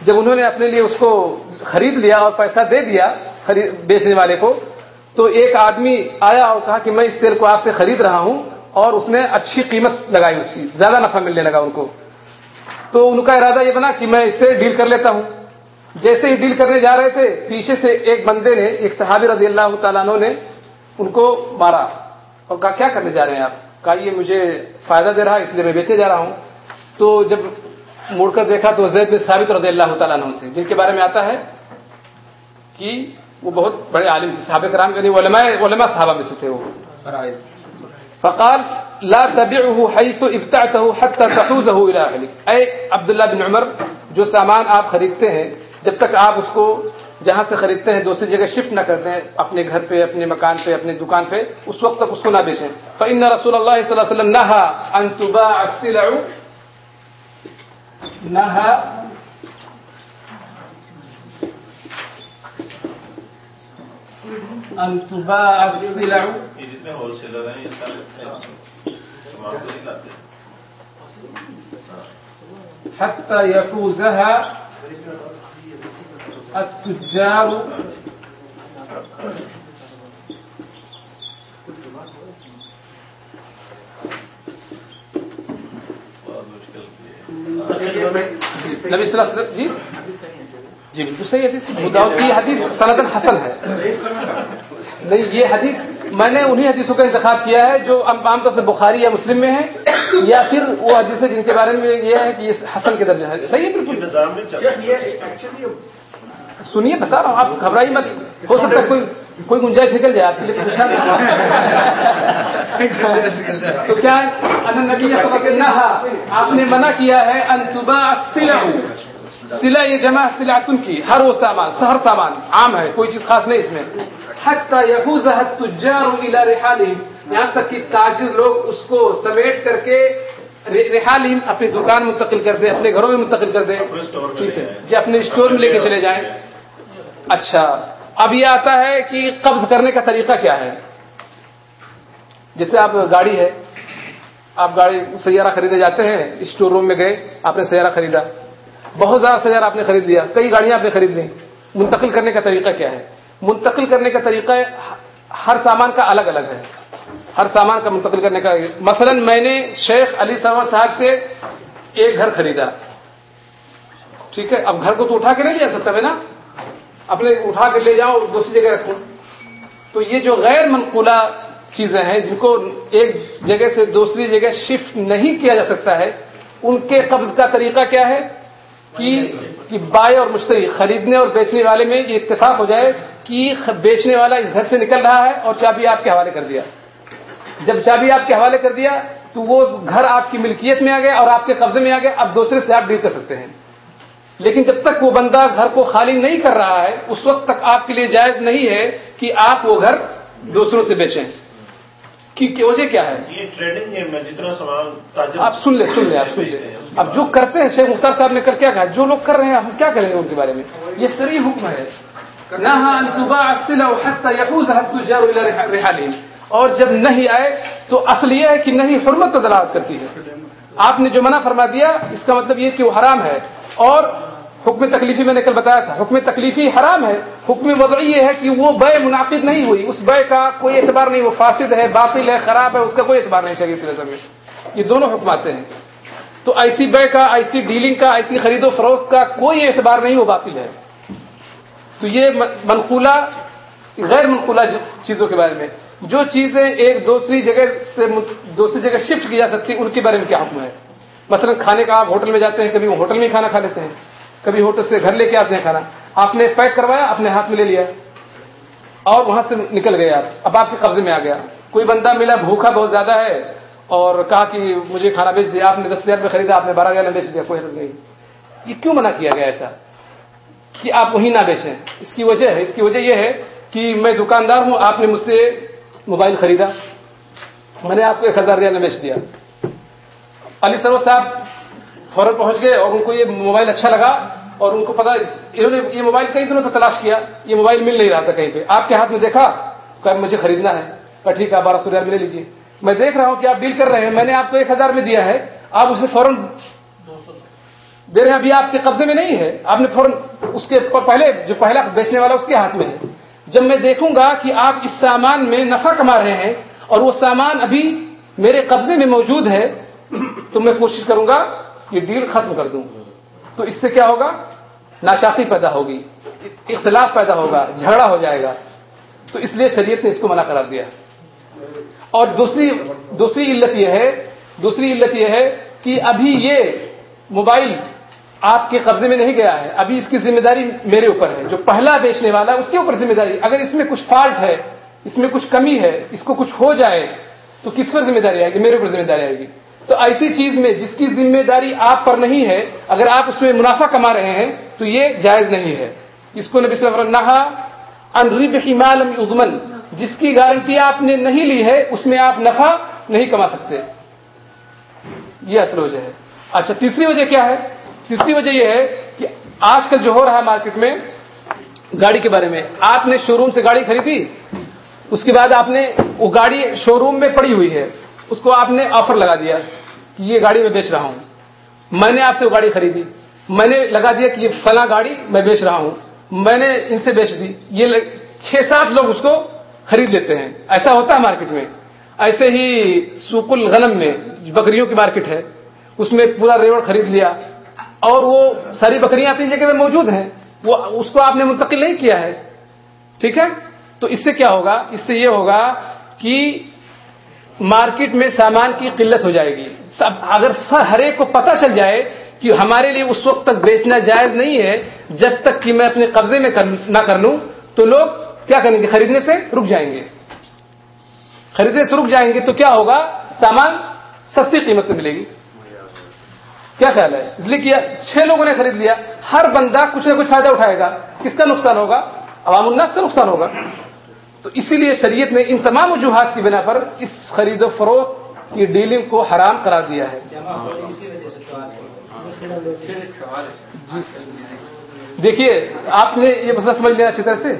جب انہوں نے اپنے لیے اس کو خرید لیا اور پیسہ دے دیا بیچنے والے کو، تو ایک آدمی آیا اور کہا کہ میں اس تیل کو آپ سے خرید رہا ہوں اور اس نے اچھی قیمت لگائی اس کی، زیادہ نفع ملنے لگا ان کو۔ تو ان کا ارادہ یہ بنا کہ میں اس سے ڈیل کر لیتا ہوں۔ جیسے ہی ڈیل کرنے جا رہے تھے، پیچھے سے ایک بندے نے، ایک صحابی رضی اللہ تعالیٰ نے ان کو مارا اور کہا، کیا کرنے جا رہے ہیں آپ؟ کہا یہ مجھے فائدہ دے رہا ہے اس لیے میں بیچے جا رہا ہوں۔ تو جب مڑ کر دیکھا تو زید بن ثابت رضی اللہ تعالیٰ عنہ تھے جن کے بارے میں آتا ہے کہ وہ بہت بڑے عالم تھے صحابہ کرام یعنی علماء علماء صحابہ میں سے تھے وہ۔ فقال لا تبعه حيث ابتعته حتى تحوزه الى اهلك اے عبداللہ بن عمر جو سامان آپ خریدتے ہیں جب تک آپ اس کو جہاں سے خریدتے ہیں، دوسری جگہ شفٹ نہ کرتے ہیں، اپنے گھر پہ، اپنے مکان پہ، اپنے دکان پہ، اس وقت تک اس کو نہ بیچیں۔ فإن رسول اللہ صلی اللہ علیہ وسلم نهى ان تباع السلع۔ نهى ان السلع۔ جتنے ہول سیلر ہیں یہ سارے حتى يفوزها۔ التجار. نبی صلی اللہ علیہ وسلم جی؟ جی بالکل صحیح حدیث. خداؤ کی حدیث سنتن حسن ہے۔ نہیں یہ حدیث میں نے انہی حدیثوں کا انتخاب کیا ہے جو عام عام طور سے بخاری یا مسلم میں ہے یا پھر وہ حدیث ہے جن کے بارے میں یہ ہے کہ یہ حسن کے درجہ ہے۔ صحیح ہے بالکل۔ یہ ایکچولی سنیے بتا رہا ہوں آپ گھبرائیے مت۔ ہو سکتا ہے کوئی کوئی گنجائش نکل جائے آپ کے لیے پریشان تو کیا نبی آپ نے منع کیا ہے؟ ان تباع السلع سلا یہ جمع سلعتن کی ہر وہ سامان ہر سامان عام ہے کوئی چیز خاص نہیں اس میں۔ حتی یہاں تک کہ تاجر لوگ اس کو سمیٹ کر کے رحالهم اپنی دکان منتقل کر دیں اپنے گھروں میں منتقل کر دیں۔ ٹھیک ہے۔ جی اپنے اسٹور میں لے کے چلے جائیں۔ اچھا اب یہ آتا ہے کہ قبض کرنے کا طریقہ کیا ہے؟ جیسے آپ گاڑی ہے، آپ گاڑی سیارہ خریدے جاتے ہیں، اسٹور روم میں گئے، آپ نے سیارہ خریدا۔ بہت زیادہ سیارہ آپ نے خرید لیا، کئی گاڑیاں آپ نے خرید لی منتقل کرنے کا طریقہ کیا ہے؟ منتقل کرنے کا طریقہ ہر سامان کا الگ الگ ہے۔ ہر سامان کا منتقل کرنے کا، مثلا میں نے شیخ علی سرور صاحب سے ایک گھر خریدا۔ ٹھیک ہے، اب گھر کو تو اٹھا کے نہیں لے جا سکتا میں نا؟ اپنے اٹھا کے لے جاؤ، دوسری جگہ رکھوں تو یہ جو غیر منقولہ چیزیں ہیں، جن کو ایک جگہ سے دوسری جگہ شفٹ نہیں کیا جا سکتا ہے، ان کے قبض کا طریقہ کیا ہے؟ کہ کہ بائے اور مشتری، خریدنے اور بیچنے والے میں یہ اتفاق ہو جائے کہ بیچنے والا اس گھر سے نکل رہا ہے اور چابی آپ کے حوالے کر دیا۔ جب چابی آپ کے حوالے کر دیا، تو وہ گھر آپ کی ملکیت میں آ گیا اور آپ کے قبضے میں آ گیا، اب دوسرے سے آپ ڈیل کر سکتے ہیں۔ لیکن جب تک وہ بندہ گھر کو خالی نہیں کر رہا ہے اس وقت تک آپ کے لیے جائز نہیں ہے کہ آپ وہ گھر دوسروں سے بیچیں۔ کی وجہ کیا ہے؟ یہ ٹریڈنگ میں جتنا سامان تاجر آپ سن لیں سن لیں آپ سن لیں۔ اب جو کرتے ہیں شیخ مختار صاحب نے کر کیا کہا؟ جو لوگ کر رہے ہیں ہم کیا کریں گے ان کے بارے میں؟ یہ سری حکم ہے۔ رحال اور جب نہیں آئے تو اصل یہ ہے کہ نہیں حرمت تو دلالت کرتی ہے۔ آپ نے جو منع فرما دیا اس کا مطلب یہ کہ وہ حرام ہے۔ اور حکم تکلیفی میں نے کل بتایا تھا۔ حکم تکلیفی حرام ہے۔ حکم وضعی یہ ہے کہ وہ بے منعقد نہیں ہوئی۔ اس بے کا کوئی اعتبار نہیں، وہ فاسد ہے، باطل ہے، خراب ہے، اس کا کوئی اعتبار نہیں شریف نظر میں۔ یہ دونوں حکم آتے ہیں۔ تو ایسی بے کا ایسی ڈیلنگ کا ایسی خرید و فروخت کا کوئی اعتبار نہیں، وہ باطل ہے۔ تو یہ منقولہ، غیر منقولہ چیزوں کے بارے میں۔ جو چیزیں ایک دوسری جگہ سے دوسری جگہ شفٹ کی جا سکتی، ان کے بارے میں کیا حکم ہے؟ مثلا کھانے کا آپ ہوٹل میں جاتے ہیں، کبھی وہ ہوٹل میں کھانا کھا لیتے ہیں۔ کبھی ہوٹل سے گھر لے کے آتے ہیں کھانا۔ آپ نے پیک کروایا اپنے ہاتھ میں لے لیا۔ اور وہاں سے نکل گئے آپ۔ اب آپ کے قبضے میں آ گیا۔ کوئی بندہ ملا، بھوکا بہت زیادہ ہے اور کہا کہ مجھے کھانا بیچ دیا، آپ نے دس ہزار میں خریدا، آپ نے بارہ ہزار میں بیچ دیا، کوئی حرض نہیں۔ یہ کیوں منع کیا گیا ایسا؟ کہ آپ وہیں نہ بیچیں۔ اس کی وجہ ہے، اس کی وجہ یہ ہے کہ میں دکاندار ہوں، آپ نے مجھ سے موبائل خریدا۔ میں نے آپ کو ایک ہزار ریال میں بیچ دیا۔ علی سرو صاحب فوراً پہنچ گئے اور ان کو یہ موبائل اچھا لگا۔ اور ان کو پتا انہوں نے یہ موبائل کئی دنوں سے تلاش کیا، یہ موبائل مل نہیں رہا تھا کہیں پہ۔ آپ کے ہاتھ میں دیکھا، کہ مجھے خریدنا ہے۔ کہ ٹھیک ہے، بارہ سو ریال میں لے لیجیے میں دیکھ رہا ہوں کہ آپ ڈیل کر رہے ہیں، میں نے آپ کو ایک ہزار میں دیا ہے، آپ اسے فوراً دے رہے ہیں۔ ابھی آپ کے قبضے میں نہیں ہے، آپ نے فوراً اس کے پہلے، جو پہلا بیچنے والا، اس کے ہاتھ میں ہے۔ جب میں دیکھوں گا کہ آپ اس سامان میں نفع کما رہے ہیں، اور وہ سامان ابھی میرے قبضے میں موجود ہے، تو میں کوشش کروں گا کہ ڈیل ختم کر دوں۔ تو اس سے کیا ہوگا؟ ناچاقی پیدا ہوگی، اختلاف پیدا ہوگا، جھگڑا ہو جائے گا۔ تو اس لیے شریعت نے اس کو منع کرا دیا۔ اور دوسری دوسری علت یہ ہے، دوسری علت یہ ہے کہ ابھی یہ موبائل آپ کے قبضے میں نہیں گیا ہے، ابھی اس کی ذمہ داری میرے اوپر ہے۔ جو پہلا بیچنے والا ہے، اس کے اوپر ذمہ داری۔ اگر اس میں کچھ فالٹ ہے، اس میں کچھ کمی ہے، اس کو کچھ ہو جائے، تو کس پر ذمہ داری آئے گی؟ میرے اوپر ذمہ داری آئے گی۔ تو ایسی چیز میں جس کی ذمہ داری آپ پر نہیں ہے، اگر آپ اس میں منافع کما رہے ہیں، تو یہ جائز نہیں ہے۔ اس کو نبی صلی اللہ علیہ وسلم نہا ادمن جس کی گارنٹی آپ نے نہیں لی ہے، اس میں آپ نفع نہیں کما سکتے۔ یہ اصل وجہ ہے۔ اچھا تیسری وجہ کیا ہے؟ تیسری وجہ یہ ہے کہ آج کل جو ہو رہا ہے مارکیٹ میں، گاڑی کے بارے میں، آپ نے شو روم سے گاڑی خریدی، اس کے بعد آپ نے وہ گاڑی شو روم میں پڑی ہوئی ہے۔ اس کو آپ نے آفر لگا دیا کہ یہ گاڑی میں بیچ رہا ہوں۔ میں نے آپ سے وہ گاڑی خریدی۔ میں نے لگا دیا کہ یہ فلاں گاڑی میں بیچ رہا ہوں۔ میں نے ان سے بیچ دی۔ یہ چھ سات لوگ اس کو خرید لیتے ہیں۔ ایسا ہوتا ہے مارکیٹ میں۔ ایسے ہی سوق الغنم میں بکریوں کی مارکیٹ ہے، اس میں پورا ریوڑ خرید لیا۔ اور وہ ساری بکریاں اپنی جگہ میں موجود ہیں۔ وہ اس کو آپ نے منتقل نہیں کیا ہے۔ ٹھیک ہے؟ تو اس سے کیا ہوگا؟ اس سے یہ ہوگا کہ مارکیٹ میں سامان کی قلت ہو جائے گی۔ سب اگر ہر ایک کو پتہ چل جائے کہ ہمارے لیے اس وقت تک بیچنا جائز نہیں ہے، جب تک کہ میں اپنے قبضے میں نہ کر لوں، تو لوگ کیا کریں گے؟ خریدنے سے رک جائیں گے۔ خریدنے سے رک جائیں گے تو کیا ہوگا؟ سامان سستی قیمت میں ملے گی۔ کیا خیال ہے؟ اس لیے کیا چھ لوگوں نے خرید لیا، ہر بندہ کچھ نہ کچھ فائدہ اٹھائے گا۔ کس کا نقصان ہوگا؟ عوام الناس کا نقصان ہوگا۔ تو اسی لیے شریعت نے ان تمام وجوہات کی بنا پر اس خرید و فروخت کی ڈیلنگ کو حرام قرار دیا ہے۔ دیکھیے آپ نے یہ مسئلہ سمجھ لیا اچھی طرح سے؟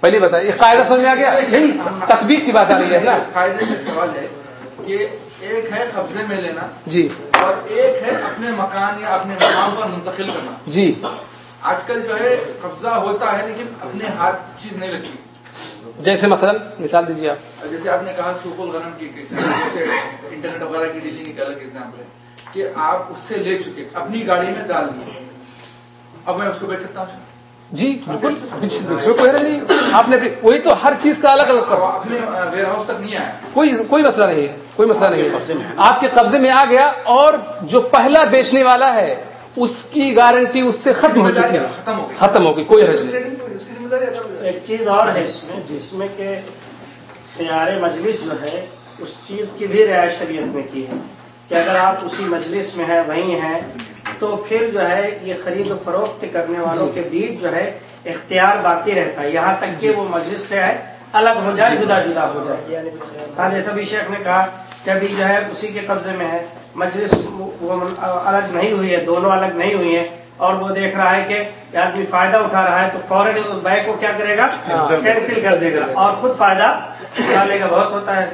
پہلے بتائیے یہ قاعدہ سمجھ میں آ گیا؟ نہیں تقبیر کی بات آ رہی ہے نا۔ قاعدے میں سوال ہے کہ ایک ہے قبضے میں لینا جی۔ اور ایک ہے اپنے مکان یا اپنے مقام پر منتقل کرنا۔ جی۔ آج کل جو ہے قبضہ ہوتا ہے لیکن اپنے ہاتھ چیز نہیں لگتی۔ جیسے مثلا مثال دیجیے آپ۔ جیسے آپ نے کہا سوپ الغنم کی انٹرنیٹ وغیرہ کی ڈیلنگ ایک الگ ایگزامپل ہے کہ آپ اس سے لے چکے اپنی گاڑی میں ڈال دیے اب میں اس کو بیچ سکتا ہوں؟ جی بالکل نہیں آپ نے وہی تو ہر چیز کا الگ الگ ویئر ہاؤس تک نہیں آیا۔ کوئی کوئی مسئلہ نہیں ہے کوئی مسئلہ نہیں ہے۔ آپ کے قبضے میں آ گیا اور جو پہلا بیچنے والا ہے اس کی گارنٹی اس سے ختم ہو چکی ہے۔ ختم ہو گئی۔ کوئی حرض نہیں۔ ایک چیز اور ہے اس میں، جس میں کہ خیار مجلس جو ہے، اس چیز کی بھی رعایت شریعت میں کی ہے کہ اگر آپ اسی مجلس میں ہیں، وہیں ہیں، تو پھر جو ہے، یہ خرید و فروخت کرنے والوں کے بیچ جو ہے، اختیار باقی رہتا ہے۔ یہاں تک کہ وہ مجلس سے ہے، الگ ہو جائے، جدا جدا ہو جائے۔ ہاں جیسا بھی شیخ نے کہا کہ ابھی جو ہے، اسی کے قبضے میں ہے، مجلس وہ الگ نہیں ہوئی ہے، دونوں الگ نہیں ہوئی ہیں۔ اور وہ دیکھ رہا ہے کہ آدمی فائدہ اٹھا رہا ہے تو فوراً اس بائک کو کیا کرے گا؟ کینسل کر دے گا اور خود فائدہ اٹھانے کا بہت ہوتا ہے۔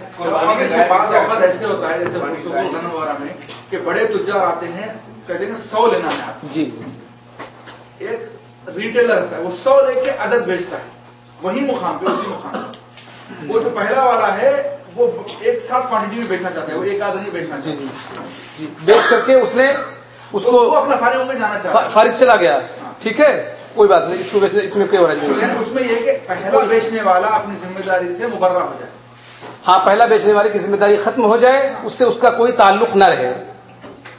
ایسے ہوتا ہے جیسے میں کہ بڑے تجار آتے ہیں کہتے ہیں سو لینا ہے جی۔ ایک ریٹیلر ہوتا ہے وہ سو لے کے عدد بیچتا ہے۔ وہی مقام پہ اسی مقام پہ۔ وہ جو پہلا والا ہے وہ ایک ساتھ کوانٹٹی میں بیچنا چاہتا ہے وہ ایک آدمی بیچنا چاہتا۔ ہے بیچ کر کے اس نے اس کو اپنا فارغ ہو کے جانا چاہیے فارغ چلا گیا۔ ٹھیک ہے؟ کوئی بات نہیں اس کو بیچنے اس میں کوئی ہو رہا ہے اس میں یہ کہ پہلا بیچنے والا اپنی ذمہ داری سے مبرہ ہو جائے۔ ہاں پہلا بیچنے والے کی ذمہ داری ختم ہو جائے اس سے اس کا کوئی تعلق نہ رہے۔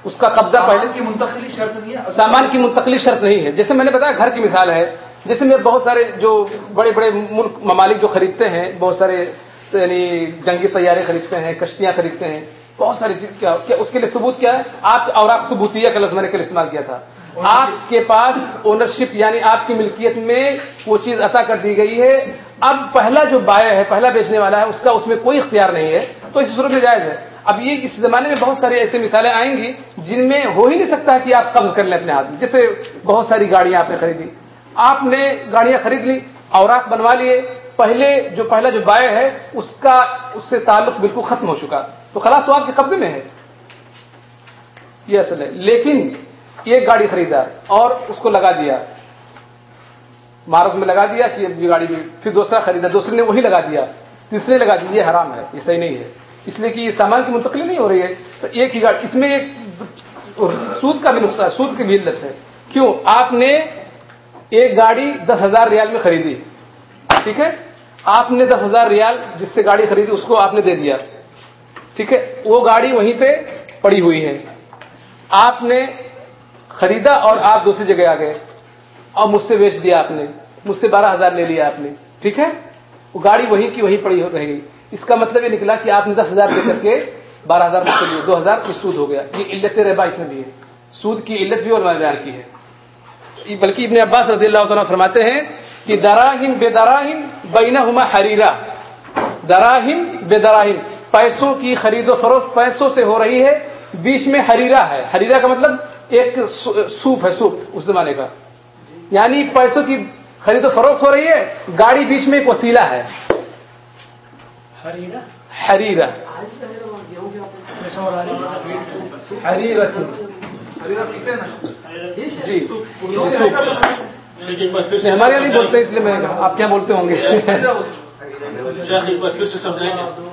اس کا قبضہ پہلے کی منتقلی شرط نہیں ہے۔ سامان کی منتقلی شرط نہیں ہے۔ جیسے میں نے بتایا گھر کی مثال ہے۔ جیسے میں بہت سارے جو بڑے بڑے ملک ممالک جو خریدتے ہیں بہت سارے یعنی جنگی طیارے خریدتے ہیں کشتیاں خریدتے ہیں۔ بہت ساری چیز کیا, کہ اس کے لیے ثبوت کیا ہے؟ آپ اور آپ ثبوتیہ کا لفظ میں نے کل استعمال کیا تھا۔ آپ کے پاس اونرشپ یعنی آپ کی ملکیت میں وہ چیز عطا کر دی گئی ہے۔ اب پہلا جو بایا ہے پہلا بیچنے والا ہے اس کا اس میں کوئی اختیار نہیں ہے۔ تو اس صورت میں جائز ہے۔ اب یہ اس زمانے میں بہت ساری ایسی مثالیں آئیں گی جن میں ہو ہی نہیں سکتا کہ آپ قبض کر لیں اپنے ہاتھ میں۔ جیسے بہت ساری گاڑیاں آپ نے خریدی۔ آپ نے گاڑیاں خرید لی اور آپ بنوا لیے۔ پہلے جو پہلا جو بایا ہے اس کا اس سے تعلق بالکل ختم ہو چکا۔ تو خلاص وہ آپ کے قبضے میں ہے۔ یہ اصل ہے۔ لیکن یہ گاڑی خریدا اور اس کو لگا دیا۔ مہارت میں لگا دیا کہ یہ گاڑی بھی پھر دوسرا خریدا۔ دوسرے نے وہی لگا دیا۔ تیسرے لگا دیا۔ یہ حرام ہے۔ یہ صحیح نہیں ہے۔ اس لیے کہ یہ سامان کی منتقلی نہیں ہو رہی ہے۔ تو ایک ہی گاڑی، اس میں ایک سود کا بھی نقصان، سود کی بھی علت ہے۔ کیوں؟ آپ نے ایک گاڑی دس ہزار ریال میں خریدی۔ ٹھیک ہے؟ آپ نے دس ہزار ریال جس سے گاڑی خریدی، اس کو آپ نے دے دیا۔ ٹھیک ہے، وہ گاڑی وہیں پہ پڑی ہوئی ہے۔ آپ نے خریدا اور آپ دوسری جگہ آ گئے۔ اور مجھ سے بیچ دیا آپ نے۔ مجھ سے بارہ ہزار لے لیا آپ نے۔ ٹھیک ہے؟ وہ گاڑی وہیں کی وہیں پڑی رہ گئی۔ اس کا مطلب یہ نکلا کہ آپ نے دس ہزار دے کر کے بارہ ہزار مجھ سے لیے۔ دو ہزار کی سود ہو گیا۔ یہ علت ربا اس میں بھی ہے۔ سود کی علت بھی اور مالدار کی ہے۔ بلکہ ابن عباس رضی اللہ تعالیٰ فرماتے ہیں کہ دراہم بے دراہم بینا ہما ہریرا دراہم بے دراہم۔ پیسوں کی خرید و فروخت پیسوں سے ہو رہی ہے بیچ میں ہریرا ہے۔ ہریرا کا مطلب ایک سوپ ہے سوپ اس زمانے کا۔ یعنی پیسوں کی خرید و فروخت ہو رہی ہے گاڑی بیچ میں ایک وسیلہ ہے۔ ہریرا ہریرا جی۔ ہمارے یہاں نہیں بولتے اس لیے میں آپ کیا بولتے ہوں گے۔ *laughs*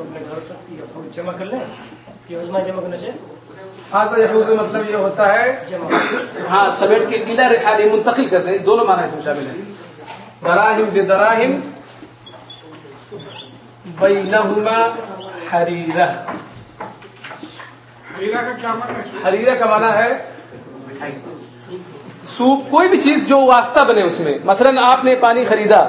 کو اپنے گھر سکتی ہے پھول جمع کر لیں؟ یہ عزما جمع کرنا چاہیے؟ ہاں تو یہ مطلب یہ ہوتا ہے ہاں سمیٹ کے گلا رکھانے منتقل کر دیں دونوں معنی اس میں شامل ہیں۔ دراہم بے دراہم بئی نما ہریرا ہریرا کا مانا ہے سوپ کوئی بھی چیز جو واسطہ بنے اس میں۔ مثلا آپ نے پانی خریدا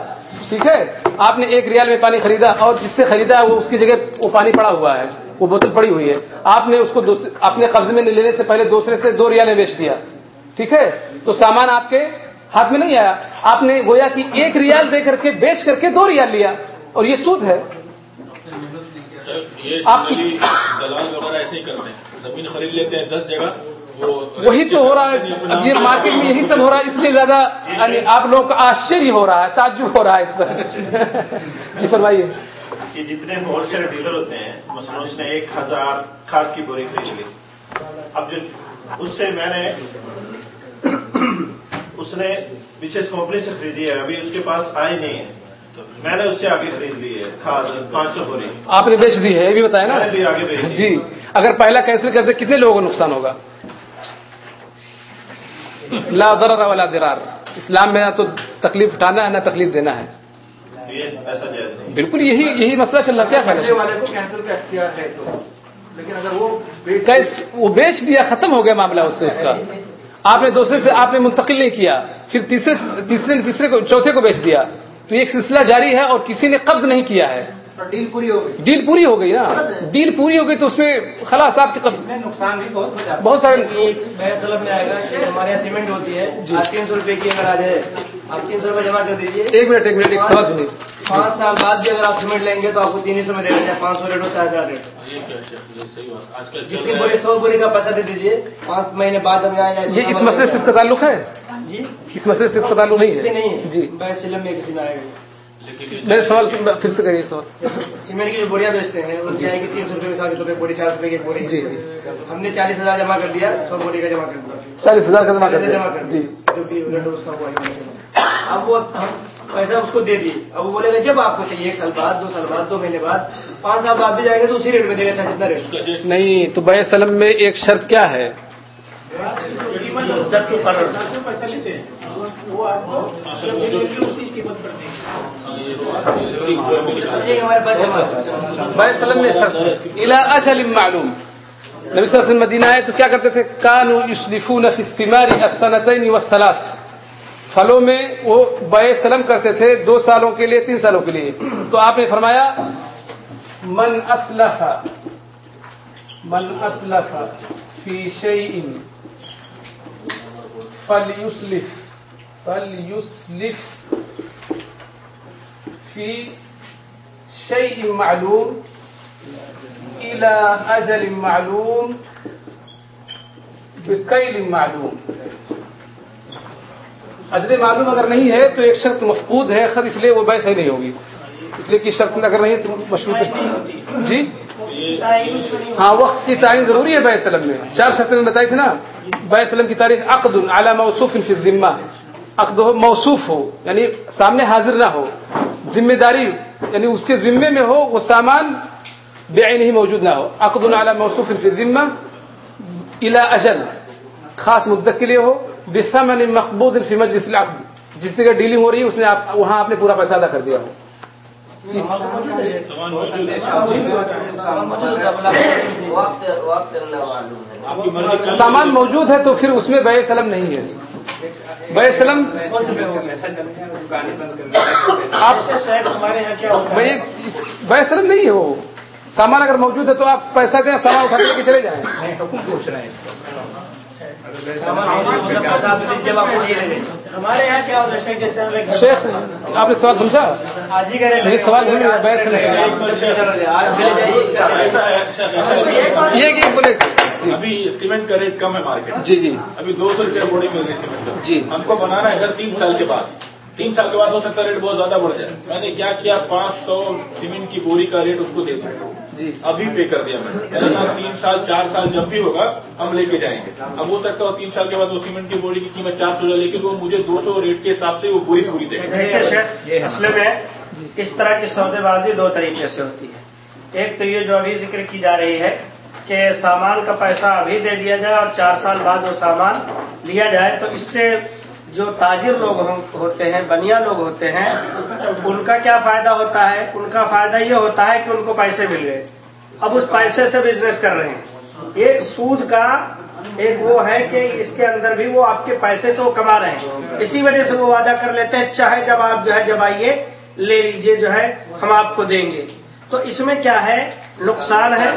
ٹھیک ہے؟ آپ نے ایک ریال میں پانی خریدا اور جس سے خریدا وہ اس کی جگہ وہ پانی پڑا ہوا ہے وہ بوتل پڑی ہوئی ہے۔ آپ نے اس کو اپنے قبضے میں لینے سے پہلے دوسرے سے دو ریالیں بیچ دیا۔ ٹھیک ہے؟ تو سامان آپ کے ہاتھ میں نہیں آیا۔ آپ نے گویا کہ ایک ریال دے کر کے بیچ کر کے دو ریال لیا۔ اور یہ سود ہے۔ آپ دلال وغیرہ ایسے ہی کرتے ہیں۔ زمین خرید لیتے ہیں دس جگہ۔ وہی تو ہو رہا ہے یہ مارکیٹ میں یہی سب ہو رہا ہے اس لیے زیادہ یعنی آپ لوگوں کا آشچر ہو رہا ہے تعجب ہو رہا ہے اس پر۔ جی فرمائیے۔ جتنے ہول سیل ڈیلر ہوتے ہیں مثلا اس نے ایک ہزار کھاد کی بوری خرید لی۔ اب جو اس سے میں نے اس نے پیچھے کمپنی سے خریدی ہے ابھی اس کے پاس آئے نہیں ہے۔ تو میں نے اس سے آگے خرید لی ہے کھاد پانچ سو بوری۔ آپ نے بیچ دی ہے یہ بھی بتایا نا۔ جی اگر پہلا کینسل کرتے کتنے لوگوں کو نقصان ہوگا؟ لا ضرر ولا درار اسلام میں نہ تو تکلیف اٹھانا ہے نہ تکلیف دینا ہے۔ بالکل یہی یہی مسئلہ چل رہا کیا ہے وہ بیچ دیا ختم ہو گیا معاملہ اس سے اس کا۔ آپ نے دوسرے سے آپ نے منتقل نہیں کیا پھر تیسرے تیسرے تیسرے کو چوتھے کو بیچ دیا۔ تو ایک سلسلہ جاری ہے اور کسی نے قبض نہیں کیا ہے۔ ڈیل پوری ہو گئی۔ ڈیل پوری ہو گئی نا؟ ڈیل پوری ہو گئی تو اس میں خلاص آپ کے قبض۔ اس میں نقصان بھی بہت ہو جاتا ہے۔ بہت سارے میں سلب میں آئے گا کہ ہمارے یہاں سیمنٹ ہوتی ہے۔ آج تین سو روپے کی اگر آ جائے آپ تین سو روپے جمع کر دیجیے ایک منٹ ایک منٹ ایک سوال سنیے۔ پانچ سال بعد بھی اگر آپ سیمنٹ لیں گے تو آپ کو تین ہی سو میں دے دیتے ہیں پانچ سو ریٹ ہو چار ہزار ریٹ ہے؟ جتنی بوری ہے سو بوری کا پیسہ دے دیجیے پانچ مہینے بعد ہم یہاں یہ اس مسئلے سے اس کا تعلق ہے؟ جی۔ اس مسئلے سے اس کا تعلق نہیں کسی ہے نہیں ہے۔ جی۔ میں سلم میں کسی میں آئے گا۔ میرے سوال پھر سے کریے سوال۔ سیمنٹ کی جو بوریاں بیچتے ہیں۔ ان کی آئے گی تین سو مثال کے طور پہ بوری چار سو روپے کی بوری۔ جی ہم نے چالیس ہزار جمع کر دیا سو بوری کا جمع کر دیا۔ چالیس ہزار کا جمع کر جمع دیا۔ کر جی۔ دیا جو کہ ریٹ اس کا ہوا ہے۔ اب وہ پیسہ اس کو دے دیے۔ اب وہ بولے گا جب آپ کو چاہیے ایک سال بعد دو سال بعد دو مہینے بعد پانچ سال بعد بھی جائیں گے تو اسی ریٹ میں دے گا چاہے جتنا ریٹ۔ نہیں تو بے سلم میں ایک شرط کیا ہے؟ سب کے اوپر۔ پیسہ لیتے ہیں وہ آپ کو اسی قیمت پر دیں گے اجل معلوم۔ نبی صلی اللہ علیہ وسلم مدینہ آئے تو کیا کرتے تھے؟ کانو یشلفون فی الثمار السنتین والثلاث۔ پھلوں میں وہ بے سلم کرتے تھے دو سالوں کے لیے، تین سالوں کے لیے۔ تو آپ نے فرمایا، من اسلف من اسلف فی شیء فلیسلف فلیسلف فی شیء معلوم الى اجل معلوم بکیل معلوم. اجر معلوم اگر نہیں ہے تو ایک شرط مفقود ہے خر اس لیے وہ بحث ہی نہیں ہوگی۔ اس لیے کہ شرط اگر نہیں ہے تو مشروط جی؟ ہاں وقت کی تعین ضروری ہے بے سلم میں۔ چار شرطیں میں بتائی تھی نا۔ بے سلم کی تاریخ عقد اعلی موصوف فی الذمہ۔ عقد ہو موصوف ہو یعنی سامنے حاضر نہ ہو ذمہ داری یعنی اس کے ذمے میں ہو وہ سامان بے ہی موجود نہ ہو۔ عقد اعلی موصوف فی الذمہ الى اجل خاص مدت کے لیے ہو بثمن مقبوض فی مجلس العقد۔ جس جگہ ڈیلنگ ہو رہی ہے اس نے آپ وہاں آپ نے پورا پیسہ ادا کر دیا ہو۔ سامان موجود ہے تو پھر اس میں بے سلم نہیں ہے۔ بھائی اسلم آپ سے ہمارے نہیں ہے وہ سامان اگر موجود ہے تو آپ پیسہ دیں، سامان اٹھا کے چلے جائیں۔ جب آپ ہمارے یہاں کیا شیخ آپ نے سوال سمجھا؟ آج ہی کرے یہ سوال ابھی سیمنٹ کا ریٹ کم ہے مارکیٹ۔ جی جی۔ ابھی دو سو روپئے بوری مل رہی ہے سیمنٹ کا جی۔ ہم کو بنانا ہے گھر تین سال کے بعد۔ تین سال کے بعد ہو سکتا ہے ریٹ بہت زیادہ بڑھ جائے میں نے کیا کیا؟ پانچ سو سیمنٹ کی بوری کا ریٹ اس کو دے دیا۔ جی۔ ابھی پے کر دیا میں نے۔ کہا تین سال چار سال جب بھی ہوگا ہم لے کے جائیں گے۔ اب ہو سکتا ہے تین سال کے بعد وہ سیمنٹ کی بوری کی قیمت چار سو جائے لیکن وہ مجھے دو سو ریٹ کے حساب سے وہ بوری پوری دے گا۔ اصل میں اس طرح کی سودے بازی دو طریقے سے ہوتی ہے۔ ایک تو یہ جو ابھی ذکر کی جا رہی ہے کہ سامان کا پیسہ ابھی دے دیا جائے اور چار سال بعد وہ سامان لیا جائے تو اس سے جو تاجر لوگ ہوتے ہیں، بنیا لوگ ہوتے ہیں، ان کا کیا فائدہ ہوتا ہے؟ ان کا فائدہ یہ ہوتا ہے کہ ان کو پیسے مل گئے۔ اب اس پیسے سے بزنس کر رہے ہیں۔ ایک سود کا ایک وہ ہے کہ اس کے اندر بھی وہ آپ کے پیسے سے وہ کما رہے ہیں۔ اسی وجہ سے وہ وعدہ کر لیتے ہیں، چاہے جب آپ جو ہے، جب آئیے، لے لیجیے جو ہے، ہم آپ کو دیں گے۔ تو اس میں کیا ہے؟ نقصان ہے۔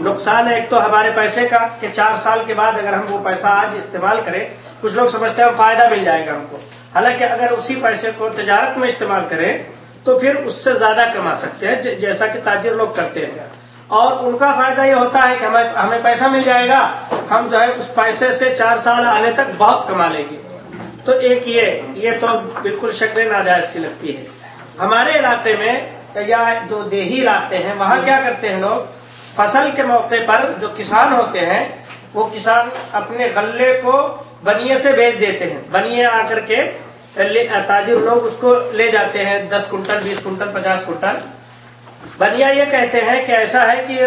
نقصان ہے ایک تو ہمارے پیسے کا کہ چار سال کے بعد اگر ہم وہ پیسہ آج استعمال کریں کچھ لوگ سمجھتے ہیں فائدہ مل جائے گا ہم کو۔ حالانکہ اگر اسی پیسے کو تجارت میں استعمال کریں، تو پھر اس سے زیادہ کما سکتے ہیں جی، جیسا کہ تاجر لوگ کرتے ہیں۔ اور ان کا فائدہ یہ ہوتا ہے کہ ہمیں ہمیں پیسہ مل جائے گا، ہم جو ہے اس پیسے سے چار سال آنے تک بہت کما لیں گے۔ تو ایک یہ یہ تو بالکل شکل ناجائز سی لگتی ہے ہمارے علاقے میں یا جو دیہی علاقے ہیں، وہاں کیا کرتے ہیں لوگ؟ فصل کے موقع پر جو کسان ہوتے ہیں، وہ کسان اپنے غلے کو بنیے سے بیچ دیتے ہیں۔ بنیے آ کر کے تاجر لوگ اس کو لے جاتے ہیں دس کنٹل بیس کنٹل پچاس کنٹل۔ بنیا یہ کہتے ہیں کہ ایسا ہے کہ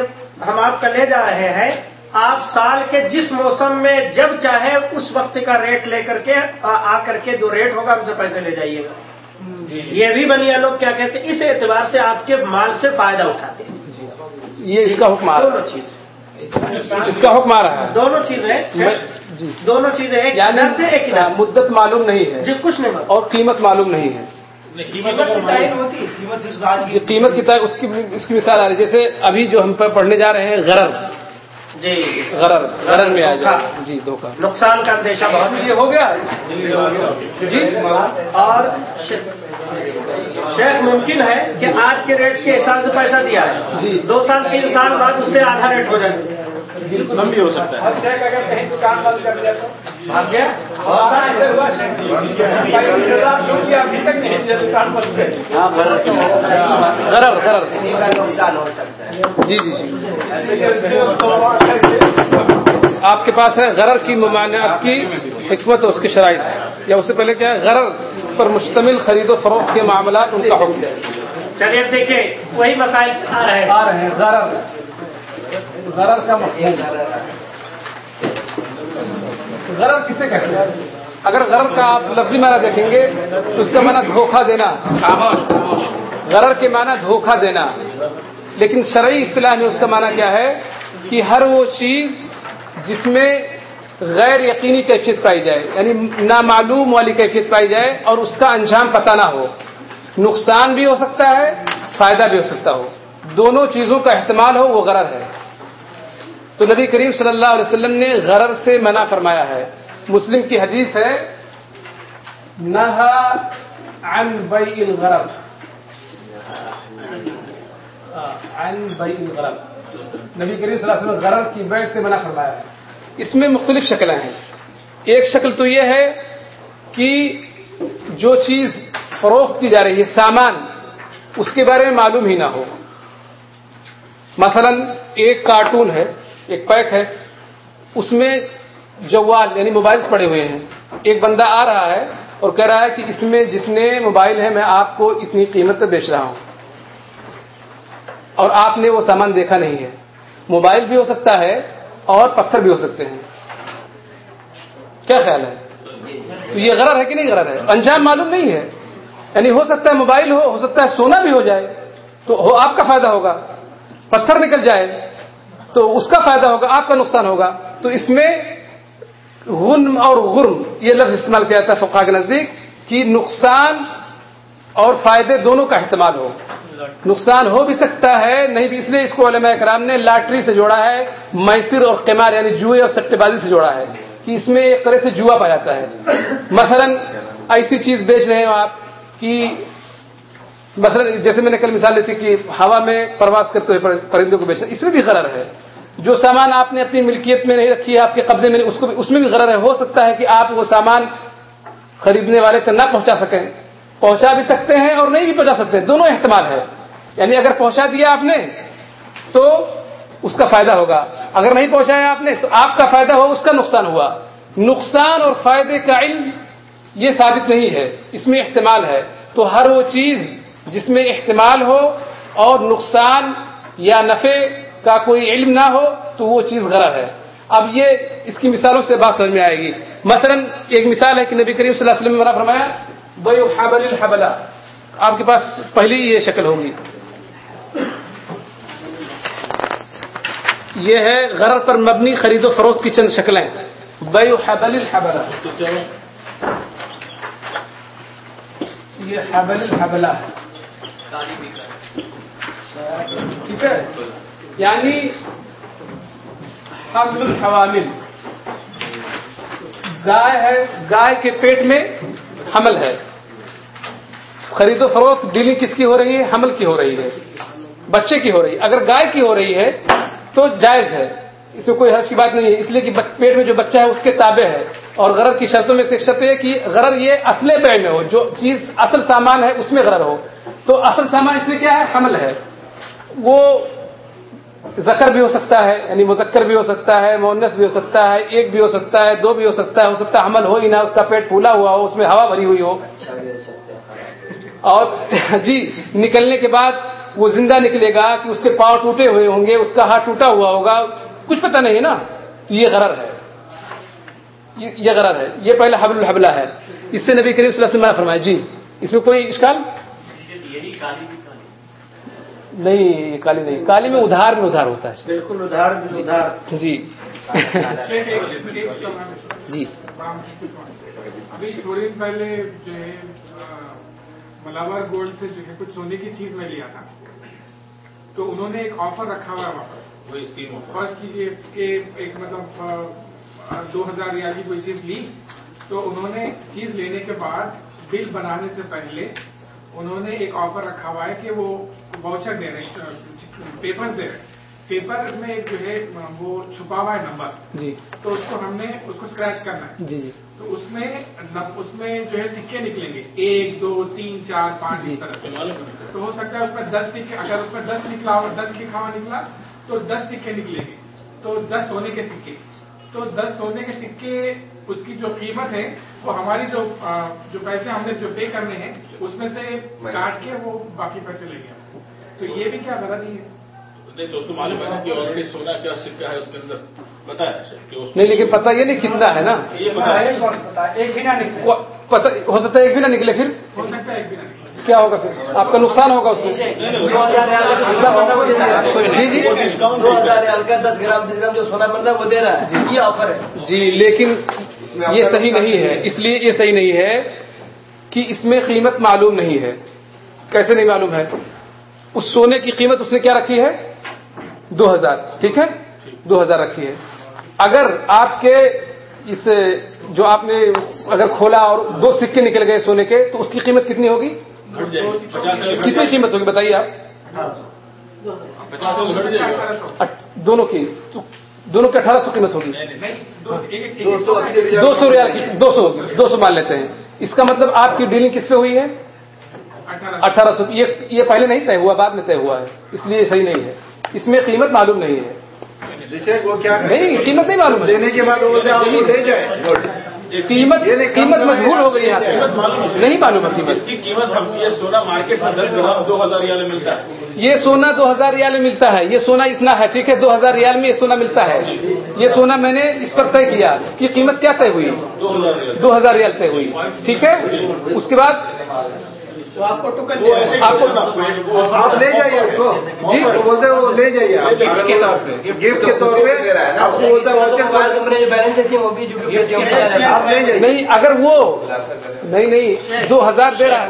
ہم آپ کا لے جا رہے ہیں۔ آپ سال کے جس موسم میں جب چاہے اس وقت کا ریٹ لے کر کے آ کر کے جو ریٹ ہوگا ہم سے پیسے لے جائیے گا۔ یہ بھی بنیا لوگ کیا کہتے ہیں؟ اس اعتبار سے آپ کے مال سے فائدہ اٹھاتے ہیں۔ یہ اس کا حکم آ رہا دونوں چیز اس کا حکم آ رہا ہے۔ دونوں چیزیں میں- جی۔ دونوں چیزیں ایک یعنی سے ایک۔ مدت معلوم نہیں ہے۔ جی کچھ نہیں اور قیمت معلوم نہیں ہے۔ قیمت کی تعین ہوتی ہے قیمت اس کی طرح اس کی اس کی مثال آ رہی ہے۔ جیسے ابھی جو ہم پڑھنے جا رہے ہیں غرر۔ جی۔ غرر غرر میں آ۔ جائے۔ جی دھوکہ۔ نقصان کا اندیشہ بہت یہ ہو گیا۔ جی۔ اور ش- شیخ ممکن ہے کہ آج کے ریٹ کے حساب سے پیسہ دیا ہے جی۔ دو سال تین سال بعد اس سے آدھا ریٹ ہو جائے۔ کم بھی ہو سکتا ہے۔ اب شیخ اگر کہیں دکان بند کر دیا تو ابھی تک نہیں دکان بند جی جی جی۔ آپ کے پاس ہے غرر کی ممانعت کی حکمت اور اس کی شرائط۔ یا اس سے پہلے کیا ہے؟ غرر پر مشتمل خرید و فروخت کے معاملات ان کا حکم۔ ہے چلیے اب دیکھیے وہی مسائل آ رہے ہیں۔ آ رہے ہیں غرر غرر کا مفہوم غرر کسے کہتے ہیں اگر غرر کا آپ لفظی معنی دیکھیں گے، تو اس کا معنی دھوکہ دینا۔ غرر کے معنی دھوکہ دینا۔ لیکن شرعی اصطلاح میں اس کا معنی کیا ہے؟ کہ ہر وہ چیز جس میں غیر یقینی کیفیت پائی جائے یعنی نامعلوم والی کیفیت پائی جائے اور اس کا انجام پتہ نہ ہو۔ نقصان بھی ہو سکتا ہے، فائدہ بھی ہو سکتا ہو۔ دونوں چیزوں کا احتمال ہو، وہ غرر ہے۔ تو نبی کریم صلی اللہ علیہ وسلم نے غرر سے منع فرمایا ہے۔ مسلم کی حدیث ہے، نہا عن بیع الغرر۔ عن بیع الغرر۔ نبی کریم صلی اللہ علیہ وسلم غرر کی بیع سے منع فرمایا ہے۔ اس میں مختلف شکلیں ہیں۔ ایک شکل تو یہ ہے کہ جو چیز فروخت کی جا رہی ہے، سامان، اس کے بارے میں معلوم ہی نہ ہو۔ مثلا ایک کارٹون ہے۔ ایک پیک ہے، اس میں جوال یعنی موبائلز پڑے ہوئے ہیں۔ ایک بندہ آ رہا ہے اور کہہ رہا ہے کہ اس میں جتنے موبائل ہیں، میں آپ کو اتنی قیمت پہ بیچ رہا ہوں۔ اور آپ نے وہ سامان دیکھا نہیں ہے۔ موبائل بھی ہو سکتا ہے اور پتھر بھی ہو سکتے ہیں۔ کیا خیال ہے؟ تو یہ غرر ہے کہ نہیں غرر ہے؟ انجام معلوم نہیں ہے۔ یعنی ہو سکتا ہے موبائل ہو ہو سکتا ہے سونا بھی ہو جائے۔ تو ہو، آپ کا فائدہ ہوگا۔ پتھر نکل جائے۔ تو اس کا فائدہ ہوگا، آپ کا نقصان ہوگا۔ تو اس میں غنم اور غرم، یہ لفظ استعمال کیا جاتا ہے فقہ کے نزدیک، کہ نقصان اور فائدے دونوں کا احتمال ہو۔ نقصان ہو بھی سکتا ہے، نہیں بھی۔ اس لیے اس کو علماء کرام نے لاٹری سے جوڑا ہے، میسر اور قمار یعنی جوئے اور سٹے بازی سے جوڑا ہے، کہ اس میں ایک طرح سے جوا پایا جاتا ہے۔ مثلا ایسی چیز بیچ رہے ہو آپ، کہ مثلا جیسے میں نے کل مثال لی تھی کہ ہوا میں پرواز کرتے ہوئے پرندوں کو بیچنا، اس میں بھی غرر ہے۔ جو سامان آپ نے اپنی ملکیت میں نہیں رکھی ہے، آپ کے قبضے میں اس کو بھی، اس میں بھی غرر ہے۔ ہو سکتا ہے کہ آپ وہ سامان خریدنے والے تک نہ پہنچا سکیں۔ پہنچا بھی سکتے ہیں اور نہیں بھی پہنچا سکتے، دونوں احتمال ہے یعنی اگر پہنچا دیا آپ نے تو اس کا فائدہ ہوگا۔ اگر نہیں پہنچایا آپ نے تو آپ کا فائدہ ہوا، اس کا نقصان ہوا۔ نقصان اور فائدے کا علم یہ ثابت نہیں ہے، اس میں احتمال ہے۔ تو ہر وہ چیز جس میں احتمال ہو اور نقصان یا نفع کا کوئی علم نہ ہو تو وہ چیز غرر ہے۔ اب یہ اس کی مثالوں سے بات سمجھ میں آئے گی۔ مثلا ایک مثال ہے کہ نبی کریم صلی اللہ علیہ وسلم نے فرمایا بے حبل الحبلا آپ کے پاس پہلی یہ شکل ہوگی۔ یہ ہے غرر پر مبنی خرید و فروخت کی چند شکلیں۔ بے حبل الحبلا یہ حبل الحبلا ٹھیک ہے؟ یعنی حمل الحوامل۔ گائے ہے، گائے کے پیٹ میں حمل ہے۔ خرید و فروخت ڈیلنگ کس کی ہو رہی ہے؟ حمل کی ہو رہی ہے۔ بچے کی ہو رہی ہے۔ اگر گائے کی ہو رہی ہے تو جائز ہے۔ اس میں کوئی حرض کی بات نہیں ہے۔ اس لیے کہ پیٹ میں جو بچہ ہے، اس کے تابع ہے۔ اور غرر کی شرطوں میں سے ایک شرط یہ کہ غرر یہ اصل بے میں ہو۔ جو چیز اصل سامان ہے، اس میں غرر ہو۔ تو اصل سامان اس میں کیا ہے؟ حمل ہے۔ وہ ذکر بھی ہو سکتا ہے یعنی مذکر بھی ہو سکتا ہے مونس بھی ہو سکتا ہے، ایک بھی ہو سکتا ہے، دو بھی ہو سکتا ہے، ہو سکتا ہے حمل ہو ہی نہ، اس کا پیٹ پھولا ہوا ہو، اس میں ہوا بھری ہوئی ہو۔ اور *laughs* جی نکلنے کے بعد وہ زندہ نکلے گا کہ اس کے پاؤں ٹوٹے ہوئے ہوں گے، اس کا ہاتھ ٹوٹا ہوا ہوگا، کچھ پتہ نہیں ہے نا۔ تو یہ غرر ہے۔ یہ غرر ہے۔ یہ پہلے حبل الحبلہ ہے۔ اس سے نبی کریم صلی اللہ علیہ وسلم نے فرمایا جی اس میں کوئی اشکال؟ نہیں یہ کالی نہیں۔ کالی میں ادھار میں ادھار ہوتا ہے۔ بالکل ادھار ادھار۔ جی۔ جی۔ ابھی تھوڑی دن پہلے جو ہے ملاور گولڈ سے جو ہے کچھ سونے کی چیز میں لیا تھا۔ تو انہوں نے ایک آفر رکھا ہوا ہے وہاں پر۔ فرض کیجیے کہ ایک مطلب دو ہزار ریال کی کوئی چیز لی۔ تو انہوں نے چیز لینے کے بعد بل بنانے سے پہلے انہوں نے ایک آفر رکھا ہوا ہے کہ وہ واؤچر دے رہے ہیں پیپر دے رہے ہیں۔ پیپر میں جو ہے وہ چھپا ہوا ہے نمبر جی۔ تو اس کو ہم نے اس کو اسکریچ کرنا ہے۔ جی جی۔ تو اس میں اس میں جو ہے سکے نکلیں گے۔ ایک دو تین چار پانچ جی۔ اس طرح تو ہو سکتا ہے اس میں دس سکے اگر اس میں دس نکلا ہوا دس لکھا ہوا نکلا تو دس سکے نکلیں گے۔ تو دس سونے کے سکے۔ تو دس سونے کے سکے اس کی جو قیمت ہے وہ ہماری جو جو پیسے ہم نے جو پے کرنے ہیں اس میں سے کاٹ کے وہ باقی پیسے ہم سے۔ تو یہ بھی کیا غلط ہی ہے؟ نہیں معلوم ہے کہ آلریڈی سونا کیا سکہ ہے اس کے اندر بتایا ہے کہ اس نہیں لیکن پتہ یہ نہیں کتنا ہے نا۔ یہ بتایا ایک بھی نہ نکلے۔ وہ پتہ ہو سکتا ہے ایک بھی نہ نکلے پھر؟ ہو سکتا ہے ایک بھی نہ نکلے۔ کیا ہوگا پھر؟ آپ کا نقصان ہوگا اس میں۔ جی جی۔ دو ہزار دس گرام بیس گرام جو سونا بن رہا ہے وہ دے رہا ہے۔ یہ آفر ہے۔ جی لیکن یہ صحیح نہیں ہے اس لیے یہ صحیح نہیں ہے کہ اس میں قیمت معلوم نہیں ہے۔ کیسے نہیں معلوم ہے؟ اس سونے کی قیمت اس نے کیا رکھی ہے؟ دو ہزار۔ ٹھیک ہے؟ دو ہزار رکھی ہے۔ اگر آپ کے اس جو آپ نے اگر کھولا اور دو سکے نکل گئے سونے کے تو اس کی قیمت کتنی ہوگی؟ کتنی قیمت ہوگی بتائیے آپ؟ اٹ- دونوں کی۔ تو دونوں کی اٹھارہ سو قیمت ہوگی۔ نہیں دو سو ریال۔ دو سو کی دو سو دو سو مان لیتے ہیں۔ اس کا مطلب آپ کی ڈیلنگ کس پہ ہوئی ہے؟ اٹھارہ سو۔ یہ یہ پہلے نہیں طے ہوا بعد میں طے ہوا ہے۔ اس لیے یہ صحیح نہیں ہے۔ اس میں قیمت معلوم نہیں ہے۔ کیا نہیں قیمت نہیں معلوم ہے۔ دینے کے بعد قیمت قیمت مجبور ہو گئی یہاں پہ۔ نہیں معلوم ہے قیمت۔ کی قیمت ہم یہ سونا مارکیٹ میں دس گرام دو ہزار ریال میں ملتا ہے۔ یہ سونا دو ہزار ریال میں ملتا ہے۔ یہ سونا اتنا ہے ٹھیک ہے دو ہزار ریال میں یہ سونا ملتا ہے۔ یہ سونا میں نے اس پر طے کیا۔ اس کی قیمت کیا طے ہوئی؟ دو ہزار ریال۔ دو ہزار ریال طے ہوئی۔ ٹھیک ہے؟ اس کے بعد تو آپ کو آپ لے جائیے اس کو۔ جی۔ وہ بولتے ہیں وہ لے جائیے گفٹ کے طور پہ گفٹ کے طور پہ۔ آپ کو بولتا ہے واچر موبائل نمبر جو بیلنس ہے وہ بھی جو آپ لے جائیے۔ نہیں اگر وہ نہیں نہیں دو ہزار دے رہا ہے۔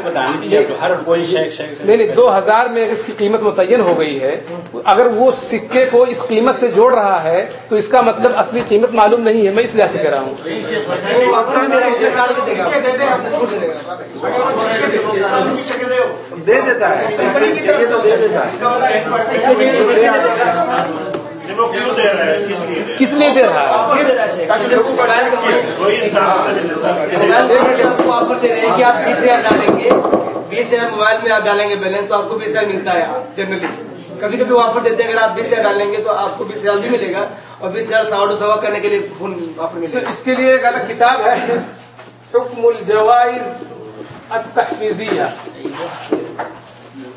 نہیں نہیں دو ہزار میں اگر اس کی قیمت متعین ہو گئی ہے۔ اگر وہ سکے کو اس قیمت سے جوڑ رہا ہے تو اس کا مطلب اصلی قیمت معلوم نہیں ہے۔ میں اس لحاظ سے کہہ رہا ہوں۔ دے دیتا ہے۔ کس لیے دے رہا ہے۔ آپ کو آفر دے رہے ہیں کہ آپ بیس ہزار ڈالیں گے بیس ہزار موبائل میں آپ ڈالیں گے بیلنس تو آپ کو بیس ہزار ملتا ہے؟ جنرلی کبھی کبھی آفر دیتے ہیں اگر آپ بیس ہزار ڈالیں گے تو آپ کو بیس ہزار بھی ملے گا اور بیس ہزار سوا سوا کرنے کے لیے فون آفر ملے گا۔ اس کے لیے ایک الگ کتاب ہے۔ حکم الجوائز التحفیزیہ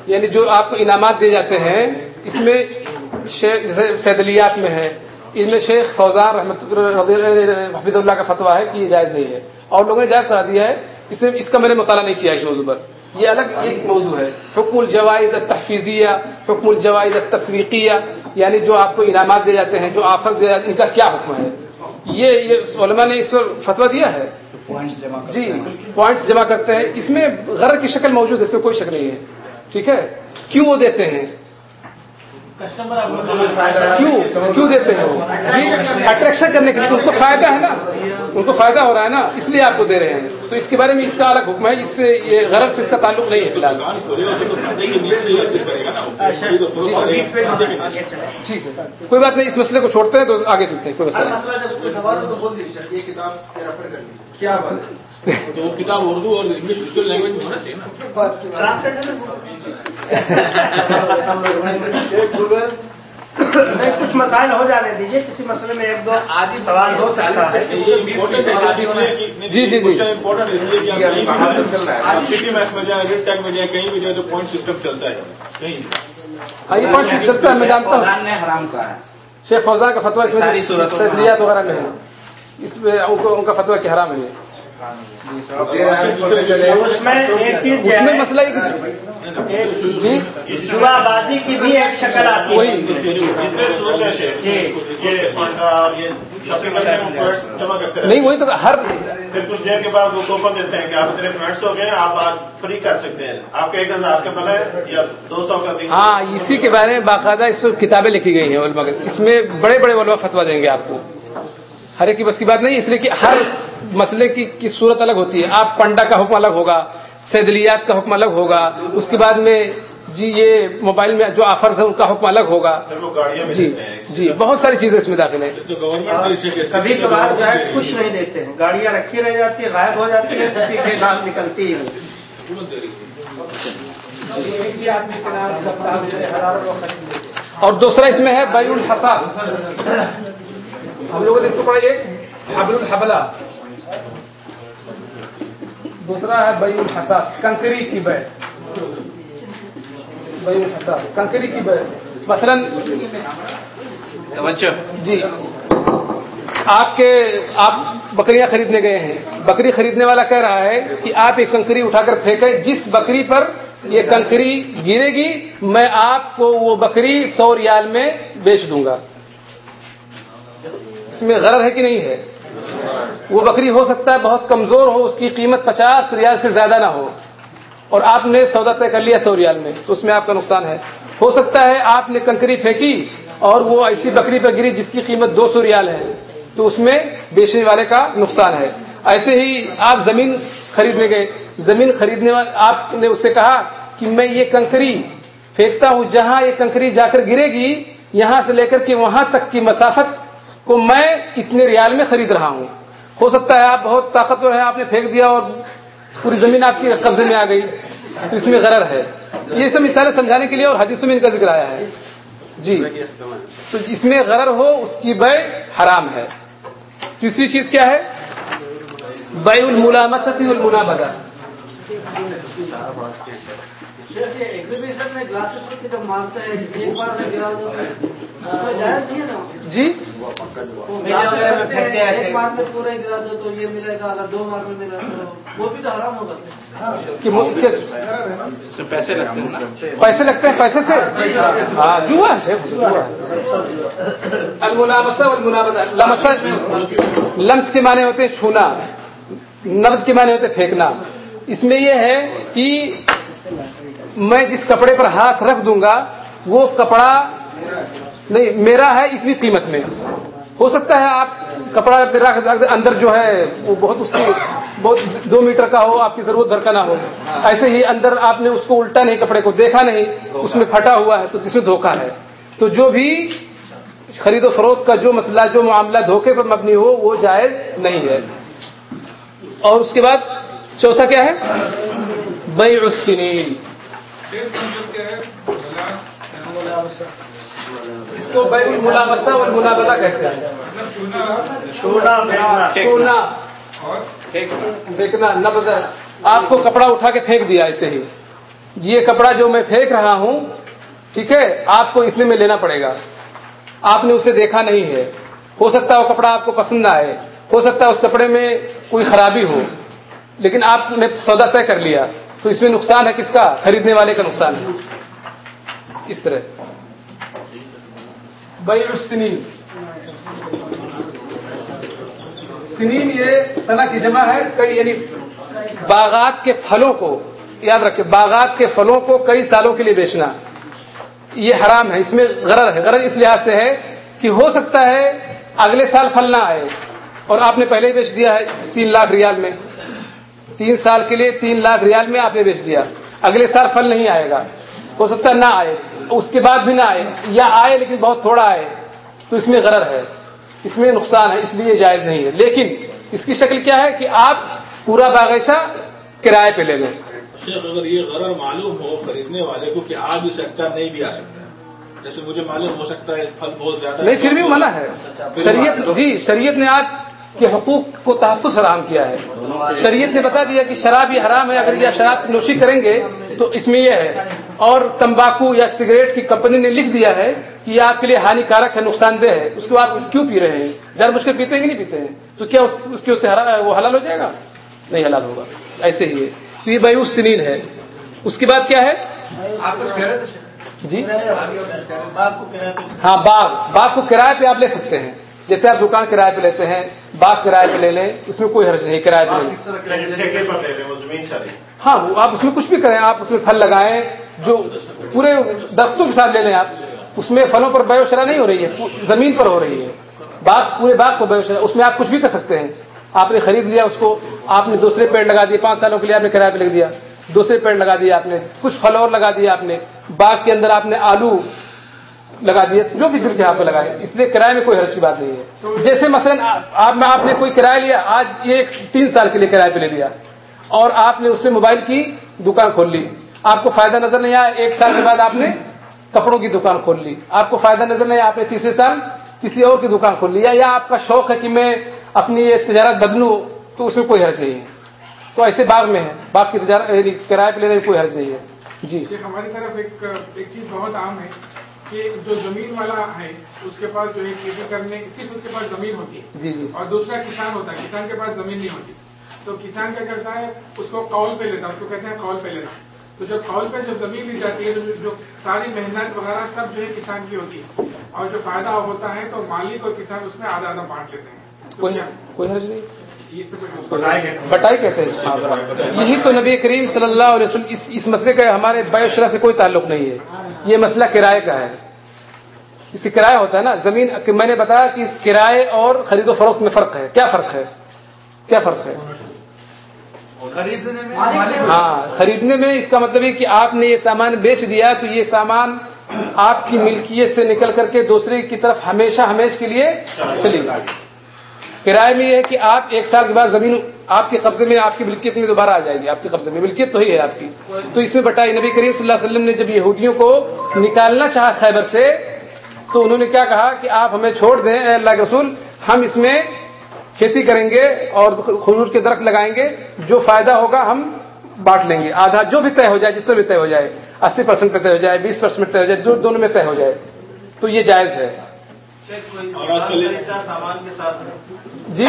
یعنی جو آپ کو انعامات دیے جاتے ہیں، اس میں شیخ جیسے سیدلیات میں ہے۔ ان میں شیخ فوزان رحمت حفیظ اللہ کا فتویٰ ہے کہ یہ جائز نہیں ہے۔ اور لوگوں نے جائز کرا دیا ہے، اس میں اس کا میں نے مطالعہ نہیں کیا اس موضوع پر۔ یہ الگ ایک موضوع ہے۔ حکم الجوائز التحفیزیہ حکم الجوائز التسویقیہ یعنی جو آپ کو انعامات دیے جاتے ہیں، جو آفر دیے جاتے ہیں، ان کا کیا حکم ہے؟ یہ یہ علماء نے اس پر فتویٰ دیا ہے۔ جی پوائنٹس جمع کرتے ہیں۔ اس میں غرض کی شکل موجود ہے اس میں کوئی شک نہیں ہے۔ ٹھیک ہے؟ کیوں وہ دیتے ہیں؟ کیوں؟ کیوں دیتے ہیں وہ؟ جی اٹریکشن کرنے کے لیے۔ ان کو فائدہ ہے نا؟ ان کو فائدہ ہو رہا ہے نا؟ اس لیے آپ کو دے رہے ہیں۔ تو اس کے بارے میں اس کا الگ حکم ہے۔ اس سے یہ غرض سے اس کا تعلق نہیں ہے فی الحال۔ تو پورا ٹھیک ہے۔ کوئی بات نہیں اس مسئلے کو چھوڑتے ہیں تو آگے چلتے ہیں کوئی مسئلہ نہیں۔ تو کیا بات تو وہ کتاب اردو اور انگلش ڈیجیٹل لینگویج میں ہونا چاہیے نا۔ *laughs* کچھ مسائل ہو جانے دیجیے کسی مسئلے میں ایک دو آدھی سوال ہو سکتا ہے۔ ہے جی، جی، جی۔ امپورٹنٹ اس لیے سٹی میچ میں جائیں ریڈ ٹیک میں جائیں کہیں بھی جائیں تو پوائنٹ سسٹم چلتا ہے۔ کہیں پوائنٹ ہے میں جانتا ہوں۔ نے حرام کہا ہے۔ شیخ فوزان کا فتویٰ اس میں ساری صورتوں میں۔ سیدلیات وغیرہ میں ہے۔ اس میں ان کا فتویٰ کہ حرام ہے یہ۔ اس میں ایک چیز اس میں مسئلہ یہ کہ ایک جوا بازی کی بھی ایک شکل آتی ہے۔ جی۔ ہیں نہیں وہی تو ہر پھر کچھ دیر کے بعد وہ کوپن دیتے ہیں کہ آپ اتنے پوائنٹس ہو گئے ہیں آپ آج فری کر سکتے ہیں۔ آپ کا ایک ہزار کا بنا ہے یا دو سو کا ہاں اسی کے بارے میں باقاعدہ اس میں کتابیں لکھی گئی ہیں علماء اس میں بڑے بڑے علماء فتوا دیں گے آپ کو۔ ہر ایک کی بس کی بات نہیں اس لیے کہ ہر مسئلے کی کی صورت الگ ہوتی ہے۔ آپ پنڈا کا حکم الگ ہوگا سیدلیات کا حکم الگ ہوگا اس کے بعد میں جی یہ موبائل میں جو آفرز ہیں ان کا حکم الگ ہوگا۔ جی ہیں۔ جی بہت ساری چیزیں اس میں داخل ہیں۔ جو گورنمنٹ کبھی کبھار جو ہے کچھ نہیں دیتے ہیں۔ گاڑیاں رکھی رہ جاتی ہے غائب ہو جاتی ہے کسی کے ساتھ نکلتی ہے اور دوسرا اس میں ہے بی الحساب ہم لوگوں نے اس کو پڑھا ایک حبل الحبلہ دوسرا ہے بی الحساب کنکری کی بے بی الحساب کنکری کی بے مثلا جی۔ آپ کے آپ بکریاں خریدنے گئے ہیں۔ بکری خریدنے والا کہہ رہا ہے کہ آپ ایک کنکری اٹھا کر پھینکیں جس بکری پر یہ کنکری گرے گی میں آپ کو وہ بکری سو ریال میں بیچ دوں گا۔ اس میں غرض ہے کہ نہیں ہے؟ وہ بکری ہو سکتا ہے بہت کمزور ہو، اس کی قیمت پچاس ریال سے زیادہ نہ ہو۔ اور آپ نے سودا طے کر لیا سو ریال میں، تو اس میں آپ کا نقصان ہے۔ ہو سکتا ہے آپ نے کنکری پھینکی اور وہ ایسی بکری پہ گری جس کی قیمت دو سو ریال ہے، تو اس میں بیچنے والے کا نقصان ہے۔ ایسے ہی آپ زمین خریدنے گئے۔ زمین خریدنے والے، آپ نے اس سے کہا کہ میں یہ کنکری پھینکتا ہوں، جہاں یہ کنکری جا کر گرے گی، یہاں سے لے کر کے وہاں تک کی مسافت کو میں اتنے ریال میں خرید رہا ہوں۔ ہو سکتا ہے آپ بہت طاقتور ہے آپ نے پھینک دیا اور پوری زمین آپ کے قبضے میں آ گئی۔ تو اس میں غرر ہے۔ یہ سب مثالیں سمجھانے کے لیے اور حدیثوں میں ان کا ذکر آیا ہے۔ جی۔ تو اس میں غرر ہو، اس کی بے حرام ہے۔ تیسری چیز کیا ہے؟ بے الملامستی المنابدہ ایگزیبیشن میں گلاسز ہیں ایک بار میں گرا دو جائز نہیں ہے نا؟ جی؟ ایک بار میں پورا گرا دو تو یہ ملے گا اگر دو بار میں ملا تو وہ بھی تو حرام ہوگا پیسے لگتے ہیں نا؟ پیسے لگتے ہیں پیسے سے؟ ہاں جوا ہے الملامسہ لمس کے معنی ہوتے ہیں چھونا نبد کے معنی ہوتے ہیں پھینکنا۔ اس میں یہ ہے کہ میں جس کپڑے پر ہاتھ رکھ دوں گا، وہ کپڑا نہیں، میرا ہے اتنی قیمت میں۔ ہو سکتا ہے آپ کپڑا اندر جو ہے، وہ بہت اس کی بہت دو میٹر کا ہو، آپ کی ضرورت بھر کا نہ ہو۔ ایسے ہی اندر آپ نے اس کو الٹا نہیں، کپڑے کو دیکھا نہیں، اس میں پھٹا ہوا ہے، تو جس میں دھوکہ ہے۔ تو جو بھی خرید و فروخت کا جو مسئلہ، جو معاملہ دھوکے پر مبنی ہو، وہ جائز نہیں ہے۔ اور اس کے بعد چوتھا کیا ہے؟ بیع السنین اس کو بیع الملامسہ والمنابدہ کہتے ہیں۔ چھونا پھینکنا چھونا پھینکنا نبز آپ کو کپڑا اٹھا کے پھینک دیا ایسے ہی۔ یہ کپڑا جو میں پھینک رہا ہوں ٹھیک ہے آپ کو اتنے میں لینا پڑے گا۔ آپ نے اسے دیکھا نہیں ہے۔ ہو سکتا ہے وہ کپڑا آپ کو پسند نہ آئے۔ ہو سکتا ہے اس کپڑے میں کوئی خرابی ہو۔ لیکن آپ نے سودا طے کر لیا۔ تو اس میں نقصان ہے کس کا؟ خریدنے والے کا نقصان ہے۔ اس طرح۔ بیع السنین سنین یہ سنا کی جمع ہے۔ کئی یعنی باغات کے پھلوں کو، یاد رکھے باغات کے پھلوں کو کئی سالوں کے لیے بیچنا۔ یہ حرام ہے، اس میں غرر ہے۔ غرر اس لحاظ سے ہے کہ ہو سکتا ہے اگلے سال پھل نہ آئے اور آپ نے پہلے ہی بیچ دیا ہے تین لاکھ ریال میں۔ تین سال کے لیے تین لاکھ ریال میں آپ نے بیچ دیا۔ اگلے سال پھل نہیں آئے گا۔ ہو سکتا ہے نہ آئے۔ اس کے بعد بھی نہ آئے۔ یا آئے لیکن بہت تھوڑا آئے۔ تو اس میں غرر ہے۔ اس میں نقصان ہے اس لیے جائز نہیں ہے۔ لیکن اس کی شکل کیا ہے کہ آپ پورا باغیچہ کرائے پہ لے لیں۔ شیخ اگر یہ غرر معلوم ہو خریدنے والے کو کہ آ بھی سکتا نہیں بھی آ سکتا جیسے مجھے معلوم ہو سکتا ہے پھل بہت زیادہ نہیں پھر بھی منع ہے۔ شریعت جی شریعت نے آپ کے حقوق کو تحفظ حرام کیا ہے۔ شریعت نے بتا دیا کہ شراب یہ حرام ہے، اگر یہ شراب نوشی کریں گے تو اس میں یہ ہے۔ اور تمباکو یا سگریٹ کی کمپنی نے لکھ دیا ہے کہ یہ آپ کے لیے ہانیکارک ہے، نقصان دہ ہے۔ اس کو آپ کیوں پی رہے ہیں؟ جان بوجھ کے پیتے ہیں کہ نہیں پیتے ہیں؟ تو کیا اس اس کی اس سے وہ حلال ہو جائے گا؟ نہیں حلال ہوگا۔ ایسے ہی ہے۔ تو یہ بیو سنین ہے۔ اس کے بعد کیا ہے؟ جی؟ ہاں باغ۔ باغ کو کرائے پہ آپ لے سکتے ہیں۔ جیسے آپ دکان کرائے پہ لیتے ہیں باغ کرائے پہ لے لیں اس میں کوئی حرج نہیں کرائے پہ لے ہیں وہ ہاں وہ آپ اس میں کچھ بھی کریں آپ اس میں پھل لگائیں جو پورے درختوں کے ساتھ لے لیں آپ۔ اس میں پھلوں پر شرح نہیں ہو رہی ہے زمین پر ہو رہی ہے۔ باغ پورے باغ پر بیو شرح اس میں آپ کچھ بھی کر سکتے ہیں۔ آپ نے خرید لیا اس کو آپ نے دوسرے پیڑ لگا دیے پانچ سالوں کے لیے آپ نے کرایہ پہ لگ دیا۔ دوسرے پیڑ لگا دیا آپ نے کچھ پھل اور لگا دیا آپ نے۔ باغ کے اندر آپ نے آلو لگا دیے، جو بھی دل آپ نے لگائے اس لیے کرائے میں کوئی حرج کی بات نہیں ہے۔ جیسے مثلا آپ میں آپ نے کوئی کرایہ لیا، آج یہ ایک تین سال کے لیے کرایہ پہ لے لیا۔ اور آپ نے اس میں موبائل کی دکان کھول لی۔ آپ کو فائدہ نظر نہیں آیا، ایک سال کے بعد آپ نے کپڑوں کی دکان کھول لی۔ آپ کو فائدہ نظر نہیں آیا، آپ نے تیسرے سال کسی اور کی دکان کھول لی۔ یا آپ کا شوق ہے کہ میں اپنی یہ تجارت بدلوں، تو اس میں کوئی حرج نہیں ہے۔ تو ایسے باغ میں ہے باغ کی تجارت یعنی کرایہ پہ لینے میں کوئی حرج نہیں ہے۔ جی۔ ہماری طرف ایک ایک چیز بہت عام ہے۔ کہ جو زمین والا ہے اس کے پاس جو ہے کھیتی کرنے صرف اس کے پاس زمین ہوتی ہے۔ جی جی۔ اور دوسرا کسان ہوتا ہے کسان کے پاس زمین نہیں ہوتی۔ تو کسان کیا کرتا ہے اس کو قول پہ لیتا ہے اس کو کہتے ہیں قول پہ لینا تو جو قول پہ جو زمین لی جاتی ہے جو- جو ساری محنت وغیرہ سب جو ہے کسان کی ہوتی ہے۔ اور جو فائدہ ہوتا ہے تو مالک اور کسان اس میں آدھا آدھا بانٹ لیتے ہیں۔ کوئی کوئی حرج نہیں۔ بٹائی کہتے ہیں۔ یہی تو نبی کریم صلی اللہ علیہ وسلم اس, اس مسئلے کا ہمارے بیشرا سے کوئی تعلق نہیں ہے۔ یہ مسئلہ کرائے کا ہے۔ اس سے کرایہ ہوتا ہے نا۔ زمین میں نے بتایا کہ کرائے اور خرید و فروخت میں فرق ہے۔ کیا فرق ہے؟ کیا فرق ہے؟ ہاں خریدنے میں اس کا مطلب ہے کہ آپ نے یہ سامان بیچ دیا تو یہ سامان آپ کی ملکیت سے نکل کر کے دوسرے کی طرف ہمیشہ ہمیش کے لیے چلی گا۔ کرائے میں یہ ہے کہ آپ ایک سال کے بعد زمین آپ کے قبضے میں آپ کی ملکیت میں دوبارہ آ جائے گی۔ آپ کے قبضے میں ملکیت تو ہی ہے آپ کی۔ تو اس میں بتائی نبی کریم صلی اللہ علیہ وسلم نے جب یہودیوں کو نکالنا چاہا خیبر سے تو انہوں نے کیا کہا کہ آپ ہمیں چھوڑ دیں اے اللہ کے رسول ہم اس میں کھیتی کریں گے اور کھجور کے درخت لگائیں گے جو فائدہ ہوگا ہم بانٹ لیں گے۔ آدھا جو بھی طے ہو جائے جس میں بھی طے ہو جائے اسی پرسینٹ پہ طے ہو جائے بیس پرسینٹ طے ہو جائے جو دونوں میں طے ہو جائے۔ تو یہ جائز ہے۔ جی؟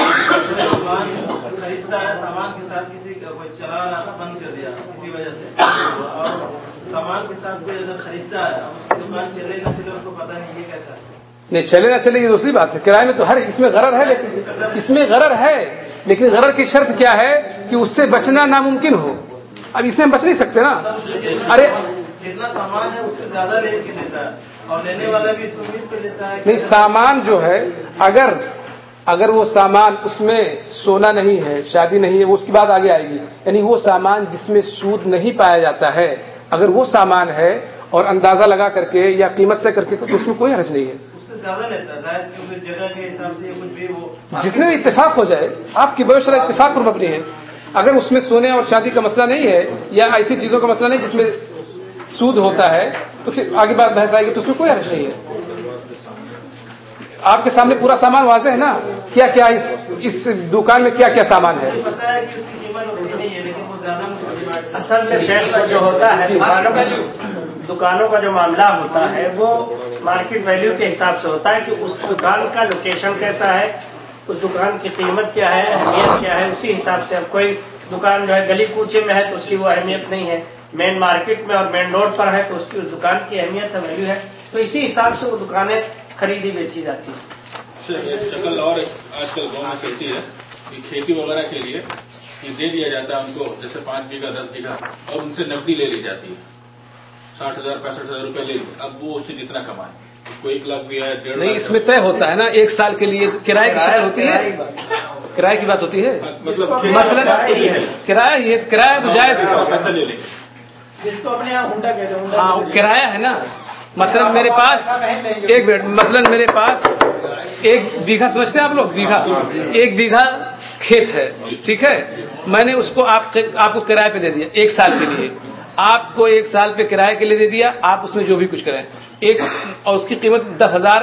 خریدتا ہے سامان کے ساتھ کسی بند کر دیا کسی وجہ سے اور سامان کے ساتھ کوئی اگر خریدتا ہے اس کی دکان چلے نہ چلے اس کو پتا نہیں یہ کیسا ہے نہیں چلے نہ چلے یہ دوسری بات ہے۔ کرائے میں تو ہر اس میں غرر ہے، لیکن اس میں غرر ہے، لیکن غرر کی شرط کیا ہے کہ اس سے بچنا ناممکن ہو۔ اب اس سے ہم بچ نہیں سکتے نا۔ ارے جتنا سامان ہے اس سے زیادہ لے کے لیتا ہے اور لینے والا بھی لیتا ہے نہیں، سامان جو ہے، اگر اگر وہ سامان اس میں سونا نہیں ہے شادی نہیں ہے وہ اس کی بات آگے آئے گی۔ یعنی وہ سامان جس میں سود نہیں پایا جاتا ہے اگر وہ سامان ہے اور اندازہ لگا کر کے یا قیمت طے کر کے تو اس میں کوئی حرج نہیں ہے۔ سے سے جس میں بھی اتفاق ہو جائے آپ کی بہت سارا اتفاق پر مبنی ہے۔ اگر اس میں سونے اور شادی کا مسئلہ نہیں ہے یا ایسی چیزوں کا مسئلہ نہیں جس میں سود ہوتا ہے تو پھر آگے بات بحث آئے گی تو اس میں کوئی حرج نہیں ہے۔ آپ کے سامنے پورا سامان واضح ہے نا؟ کیا کیا اس اس دکان میں کیا کیا سامان ہے؟ اصل میں شیخ کا جو ہوتا ہے، دکانوں کا دکانوں کا جو معاملہ ہوتا ہے، وہ مارکیٹ ویلیو کے حساب سے ہوتا ہے کہ اس دکان کا لوکیشن کیسا ہے، اس دکان کی قیمت کیا ہے، اہمیت کیا ہے، اسی حساب سے اب کوئی دکان جو ہے گلی کوچے میں ہے تو اس کی وہ اہمیت نہیں ہے۔ مین مارکیٹ میں اور مین روڈ پر ہے تو اس کی اس دکان کی اہمیت ہے ویلیو ہے۔ تو اسی حساب سے وہ دکانیں خریدی بیچی جاتی ہیں شکل اور آج کل گاؤں میں کیسی ہے۔ کہ کھیتی وغیرہ کے لیے یہ دے دیا جاتا ہے ان کو جیسے پانچ بیگھا دس بیگھا اور ان سے نقدی لے لی جاتی ہے۔ ساٹھ ہزار پینسٹھ ہزار روپے لے لی۔ اب وہ اس سے جتنا کمائے اس کو ایک لاکھ بھی ہے ڈیڑھ نہیں لاکھ اس میں طے ہوتا ہے نا ایک سال کے لیے کرائے کی شکل ہوتی ہے۔ کرائے کی بات ہوتی ہے۔ مطلب مثلا کرایہ یہ کرایہ تو جائز پیسہ لے لیں۔ جس کو اپنے یہاں ہنڈا کہتے ہیں ہاں کرایہ ہے نا۔ مثلا میرے پاس ایک منٹ، مثلا میرے پاس ایک بیگھا سمجھتے ہیں آپ لوگ؟ بیگھا ایک بیگھا کھیت ہے، ٹھیک ہے؟ میں نے اس کو آپ کو کرایہ پہ دے دیا، ایک سال کے لیے۔ آپ کو ایک سال پہ کرایہ کے لیے دے دیا، آپ اس میں جو بھی کچھ کریں۔ ایک، اور اس کی قیمت دس ہزار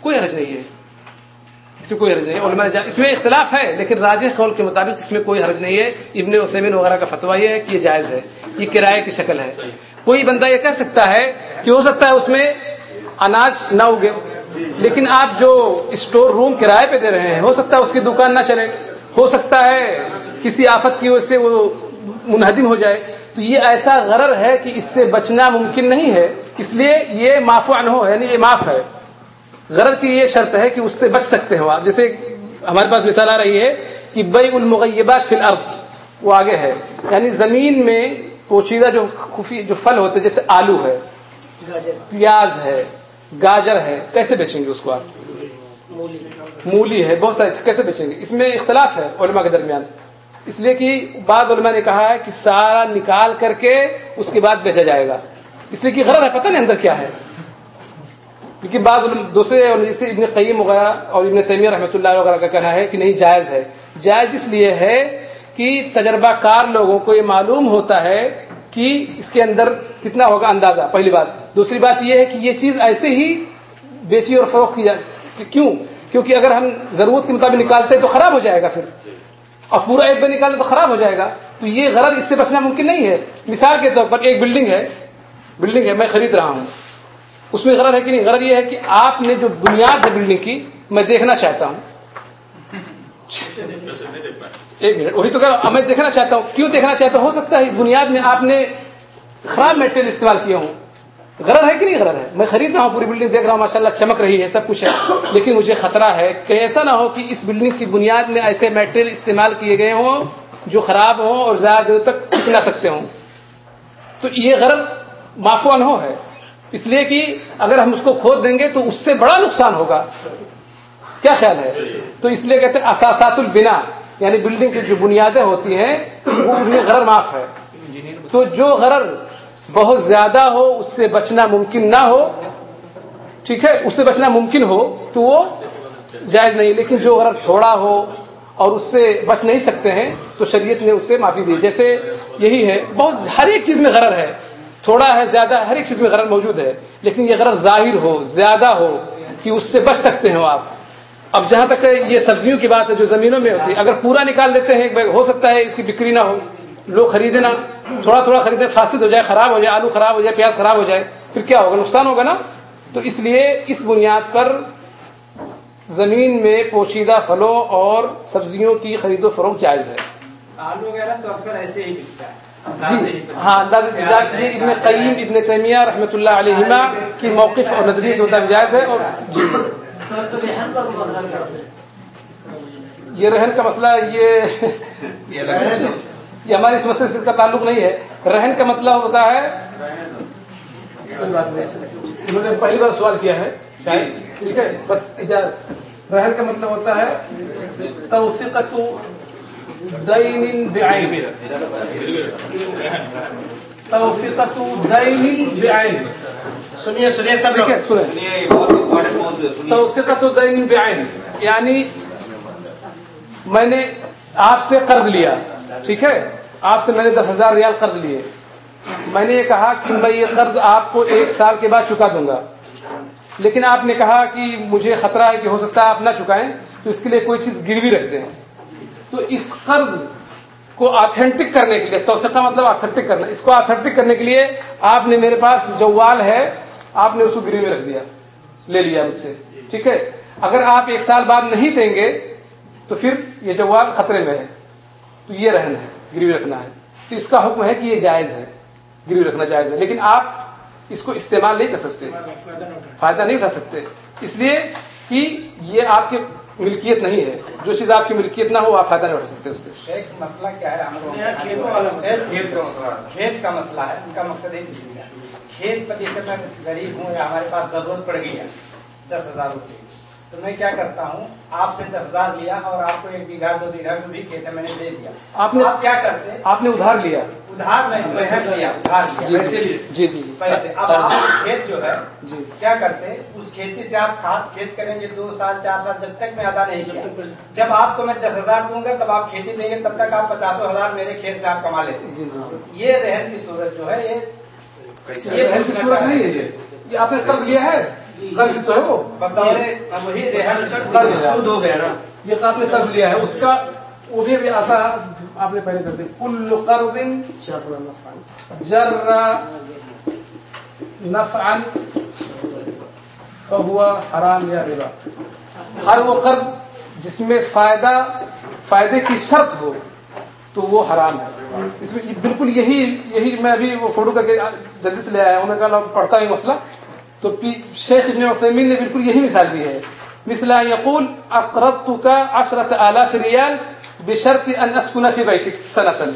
کوئی حرج نہیں ہے۔ اس میں کوئی حرج نہیں ہے۔ علماء جا- اس میں اختلاف ہے، لیکن راج قول کے مطابق اس میں کوئی حرج نہیں ہے۔ ابن وسیمین وغیرہ کا فتویٰ یہ ہے کہ یہ جائز ہے، یہ کرایہ کی شکل ہے۔ کوئی بندہ یہ کہہ سکتا ہے کہ ہو سکتا ہے اس میں اناج نہ اگے۔ لیکن آپ جو اسٹور روم کرائے پہ دے رہے ہیں، ہو سکتا ہے اس کی دکان نہ چلے۔ ہو سکتا ہے کسی آفت کی وجہ سے وہ منہدم ہو جائے۔ تو یہ ایسا غرر ہے کہ اس سے بچنا ممکن نہیں ہے۔ اس لیے یہ معاف عنہ ہو یعنی یہ معاف ہے۔ غرر کی یہ شرط ہے کہ اس سے بچ سکتے ہو آپ۔ جیسے ہمارے پاس مثال آ رہی ہے کہ بئی المغیبات فی الارض، وہ آگے ہے۔ یعنی زمین میں پوشیدہ جو خفی جو پھل ہوتے جیسے آلو ہے پیاز ہے گاجر ہے کیسے بیچیں گے اس کو آپ؟ مولی۔ ہے بہت سارے کیسے بیچیں گے؟ اس میں اختلاف ہے علماء کے درمیان۔ اس لیے کہ بعض علماء نے کہا ہے کہ سارا نکال کر کے اس کے بعد بیچا جائے گا۔ اس لیے کہ غرض ہے پتہ نہیں اندر کیا ہے۔ لیکن بعض دوسرے جیسے ابن قیم وغیرہ اور ابن تیمیہ رحمۃ اللہ وغیرہ کا کہنا ہے کہ نہیں جائز ہے۔ جائز اس لیے ہے کہ تجربہ کار لوگوں کو یہ معلوم ہوتا ہے کہ اس کے اندر کتنا ہوگا اندازہ پہلی بات۔ دوسری بات یہ ہے کہ یہ چیز ایسے ہی بیچی اور فروخت کی جائے کیوں؟ کیونکہ اگر ہم ضرورت کے مطابق نکالتے ہیں تو خراب ہو جائے گا پھر۔ اور پورا ایک بار نکالیں تو خراب ہو جائے گا۔ تو یہ غرض اس سے بچنا ممکن نہیں ہے۔ مثال کے طور پر ایک بلڈنگ ہے۔ بلڈنگ ہے میں خرید رہا ہوں۔ اس میں غرض ہے کہ نہیں؟ غرض یہ ہے کہ آپ نے جو بنیاد ہے بلڈنگ کی میں دیکھنا چاہتا ہوں۔ *laughs* ایک منٹ وہی تو کہہ رہا ہوں، میں دیکھنا چاہتا ہوں کیوں دیکھنا چاہتا ہوں؟ ہو سکتا ہے اس بنیاد میں آپ نے خراب میٹریل استعمال کیے ہوں۔ غرض ہے کہ نہیں غرض ہے؟ میں خرید رہا ہوں پوری بلڈنگ دیکھ رہا ہوں ماشاء اللہ چمک رہی ہے سب کچھ ہے۔ لیکن مجھے خطرہ ہے کہ ایسا نہ ہو کہ اس بلڈنگ کی بنیاد میں ایسے میٹریل استعمال کیے گئے ہوں جو خراب ہوں اور زیادہ دیر تک ٹک نہ سکتے ہوں۔ تو یہ غرض معفوان ہو ہے۔ اس لیے کہ اگر ہم اس کو کھود دیں گے تو اس سے بڑا نقصان ہوگا۔ کیا خیال ہے؟ تو اس لیے کہتے ہیں اساسات البنا یعنی بلڈنگ کی جو بنیادیں ہوتی ہیں، وہ ان میں غرر معاف ہے۔ تو جو غرر بہت زیادہ ہو، اس سے بچنا ممکن نہ ہو، ٹھیک ہے، اس سے بچنا ممکن ہو، تو وہ جائز نہیں۔ لیکن جو غرر تھوڑا ہو اور اس سے بچ نہیں سکتے ہیں، تو شریعت نے اس سے معافی دی۔ جیسے یہی ہے، بہت ہر ایک چیز میں غرر ہے۔ تھوڑا ہے، زیادہ ہر ایک چیز میں غرر موجود ہے، لیکن یہ غرر ظاہر ہو، زیادہ ہو، کہ اس سے بچ سکتے ہو آپ۔ اب جہاں تک یہ سبزیوں کی بات ہے جو زمینوں میں ہوتی ہے اگر پورا نکال دیتے ہیں ہو سکتا ہے اس کی بکری نہ ہو لوگ خریدے نہ تھوڑا تھوڑا خریدے فاسد ہو جائے خراب ہو جائے آلو خراب ہو جائے پیاز خراب ہو جائے پھر کیا ہوگا؟ نقصان ہوگا نا؟ تو اس لیے اس بنیاد پر زمین میں پوشیدہ پھلوں اور سبزیوں کی خرید و فروخت جائز ہے۔ آلو وغیرہ تو اکثر ایسے ہی جی ہاں انداز ابن قیم ابن تیمیہ رحمۃ اللہ علیہما کی موقف اور نظریے کے مطابق جائز ہے اور جی۔ یہ رہن کا مسئلہ یہ یہ ہماری اس مسئلے سے اس کا تعلق نہیں ہے۔ رہن کا مطلب ہوتا ہے انہوں نے پہلی بار سوال کیا ہے شاید ٹھیک ہے بس اجازت۔ رہن کا مطلب ہوتا ہے توفیقت دین بعین۔ توفیقت دین بعین۔ سنیے سنیے سب ٹھیک ہے لوگ سنیں توفیقت دین بعین یعنی میں نے آپ سے قرض لیا ٹھیک ہے؟ آپ سے میں نے دس ہزار ریال قرض لیے۔ میں نے یہ کہا کہ میں یہ قرض آپ کو ایک سال کے بعد چکا دوں گا۔ لیکن آپ نے کہا کہ مجھے خطرہ ہے کہ ہو سکتا ہے آپ نہ چکائیں تو اس کے لیے کوئی چیز گروی رکھ دیں تو اس قرض کو آتھینٹک کرنے کے لیے توثقہ مطلب آتھینٹک کرنا اس کو آتھینٹک کرنے کے لیے آپ نے میرے پاس جوال ہے۔ آپ نے اس کو گروی میں رکھ دیا لے لیا مجھ سے ٹھیک ہے؟ اگر آپ ایک سال بعد نہیں دیں گے تو پھر یہ جوال خطرے میں ہے۔ تو یہ رہنا ہے گروی رکھنا ہے۔ تو اس کا حکم ہے کہ یہ جائز ہے گروی رکھنا جائز ہے۔ لیکن آپ اس کو استعمال نہیں کر سکتے فائدہ نہیں اٹھا سکتے۔ اس لیے کہ یہ آپ کی ملکیت نہیں ہے۔ جو چیز آپ کی ملکیت نہ ہو آپ فائدہ نہیں اٹھا سکتے اس سے۔ مسئلہ کیا ہے؟ ہم لوگ یہاں کھیتوں والا مسئلہ ہے۔ کھیت کا مسئلہ ہے ان کا مقصد کھیت پر جیسے میں غریب ہوں یا ہمارے پاس ضرورت پڑ گئی ہے دس ہزار روپے۔ کی تو میں کیا کرتا ہوں آپ سے دس ہزار لیا اور آپ کو ایک بیگھا دو بیگھا جو بھی کھیت ہے میں نے دے دیا۔ آپ نے آپ کیا کرتے؟ آپ نے ادھار لیا۔ ادھار میں محنت لیا ادھار لیا۔ جی جی جی جی۔ پیسے۔ اب آپ کھیت جو ہے جی۔ کیا کرتے؟ اس کھیتی سے آپ کھاد کھیت کریں گے دو سال چار سال جب تک میں ادا نہیں کیا۔ جب آپ کو میں دس ہزار دوں گا تب آپ کھیتی دیں گے تب تک آپ پچاسوں ہزار میرے کھیت سے آپ کما لیتے۔ جی جی یہ رہن کی صورت جو ہے یہ یہ آپ نے قرض لیا ہے۔ قرض تو ہے وہ۔ ہو گیا نا۔ یہ آپ نے قرض لیا ہے۔ اس کا وہ بھی آتا آپ نے پہلے کر دی۔ کل قرض جر نفعا فهو حرام یا ربا۔ ہر وہ قرض جس میں فائدہ فائدے کی شرط ہو تو وہ حرام ہے۔ اس میں بالکل یہی یہی میں ابھی وہ فوٹو کر کے جلدی سے لے آیا ہوں۔ میں کہا پڑھتا یہ مسئلہ۔ تو شیخ ابن عثیمین نے بالکل یہی مثال دی ہے۔ مثلا یقول اقربت کا عشرت آلاف ریال بشرط ان اسکن فی بیتک سنتن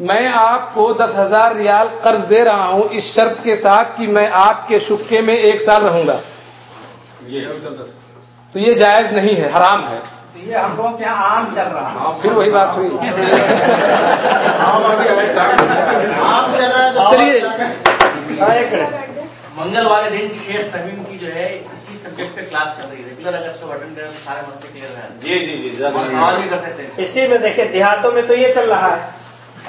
میں آپ کو دس ہزار ریال قرض دے رہا ہوں۔ اس شرط کے ساتھ کہ میں آپ کے شکے میں ایک سال رہوں گا۔ تو یہ جائز نہیں ہے حرام ہے۔ یہ ہم کے یہاں عام چل رہا ہے۔ پھر وہی بات ہوئی۔ عام چل رہا ہے تو چلیے۔ ہاں، منگل والے دن شیخ تمیم کی جو ہے اسی سبجیکٹ پہ کلاس چل رہی ہے۔ ریگولر اگر اس کو اٹینڈ کریں تو سارے مسئلے کلیئر ہیں۔ جی جی جی سوال بھی کر سکتے ہیں۔ اسی میں دیکھیں دیہاتوں میں تو یہ چل رہا ہے۔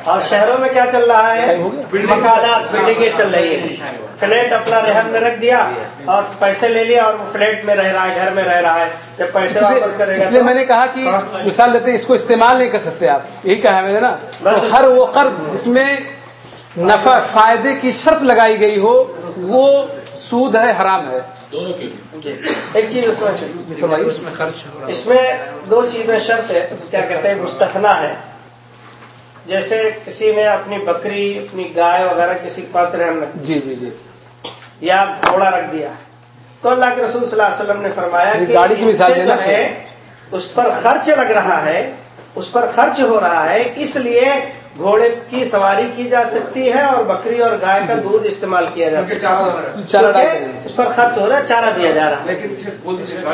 اور شہروں میں کیا چل رہا ہے؟ مکانات بلڈنگیں چل رہی ہیں۔ فلیٹ اپنا رہن میں رکھ دیا اور پیسے لے لیا اور وہ فلیٹ میں رہ رہا ہے گھر میں رہ رہا ہے۔ جب پیسے واپس کرے گا اس لیے میں نے کہا کہ مثال دیتے ہیں اس کو استعمال نہیں کر سکتے آپ۔ یہی کہا ہے میں نے نا۔ ہر وہ قرض جس میں نفع فائدے کی شرط لگائی گئی ہو وہ سود ہے حرام ہے۔ دونوں کے لیے۔ ایک چیز اس میں اس میں خرچ اس میں دو چیزیں شرط ہے کیا کہتے ہیں؟ مستثنا ہے۔ جیسے کسی نے اپنی بکری اپنی گائے وغیرہ کسی کے پاس رہن رکھ جی جی جی۔ یا گھوڑا رکھ دیا۔ تو اللہ کے رسول صلی اللہ علیہ وسلم نے فرمایا کہ گاڑی کی مثال دینا ہے اس پر خرچ لگ رہا ہے اس پر خرچ ہو رہا ہے اس لیے گھوڑے کی سواری کی جا سکتی ہے اور بکری اور گائے کا دودھ استعمال کیا جا سکتا ہے۔ اس پر خرچ ہو رہا ہے چارہ دیا جا رہا ہے۔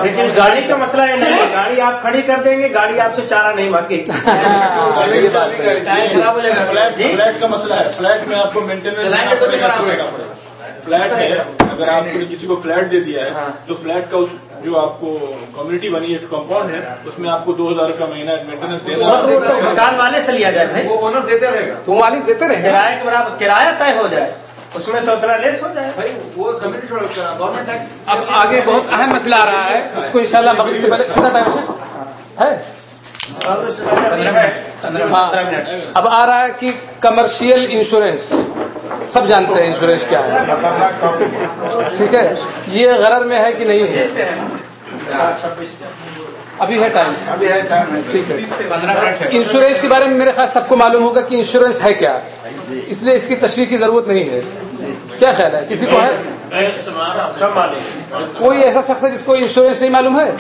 لیکن گاڑی کا مسئلہ یہ نہیں ہے گاڑی آپ کھڑی کر دیں گے گاڑی آپ سے چارہ نہیں مانگے گی۔ *laughs* یہ بات ہے۔ ٹائر خراب ہو جائے گا۔ فلیٹ کا مسئلہ ہے۔ فلیٹ میں آپ کو مینٹیننس فلیٹ ہے۔ اگر آپ نے کسی کو فلیٹ دے دیا ہے تو فلیٹ کا اس جو آپ کو کمیونٹی بنی ہے کمپاؤنڈ ہے اس میں آپ کو دو ہزار کا مہینہ مینٹیننس دینا وہ مکان والے سے لیا جائے بھائی اونر دیتے رہے گا۔ تو مالک دیتے رہے کرایہ کے برابر کرایہ طے ہو جائے۔ اس میں سے اتنا لیس ہو جائے۔ وہ کمیونٹی گورنمنٹ ٹیکس اب آگے بہت اہم مسئلہ آ رہا ہے۔ اس کو انشاءاللہ مغرب سے پہلے کتنا ٹائم ہے؟ اب آ رہا ہے کہ کمرشیل انشورنس سب جانتے ہیں انشورنس کیا ہے۔ ٹھیک ہے؟ یہ غرر میں ہے کہ نہیں ہے۔ ابھی ہے ٹائم ابھی ہے ٹائم ٹھیک ہے۔ انشورنس کے بارے میں میرے خیال سب کو معلوم ہوگا کہ انشورنس ہے کیا۔ اس لیے اس کی تشریح کی ضرورت نہیں ہے۔ کیا خیال ہے؟ کسی کو ہے؟ کوئی ایسا شخص ہے جس کو انشورنس نہیں معلوم ہے؟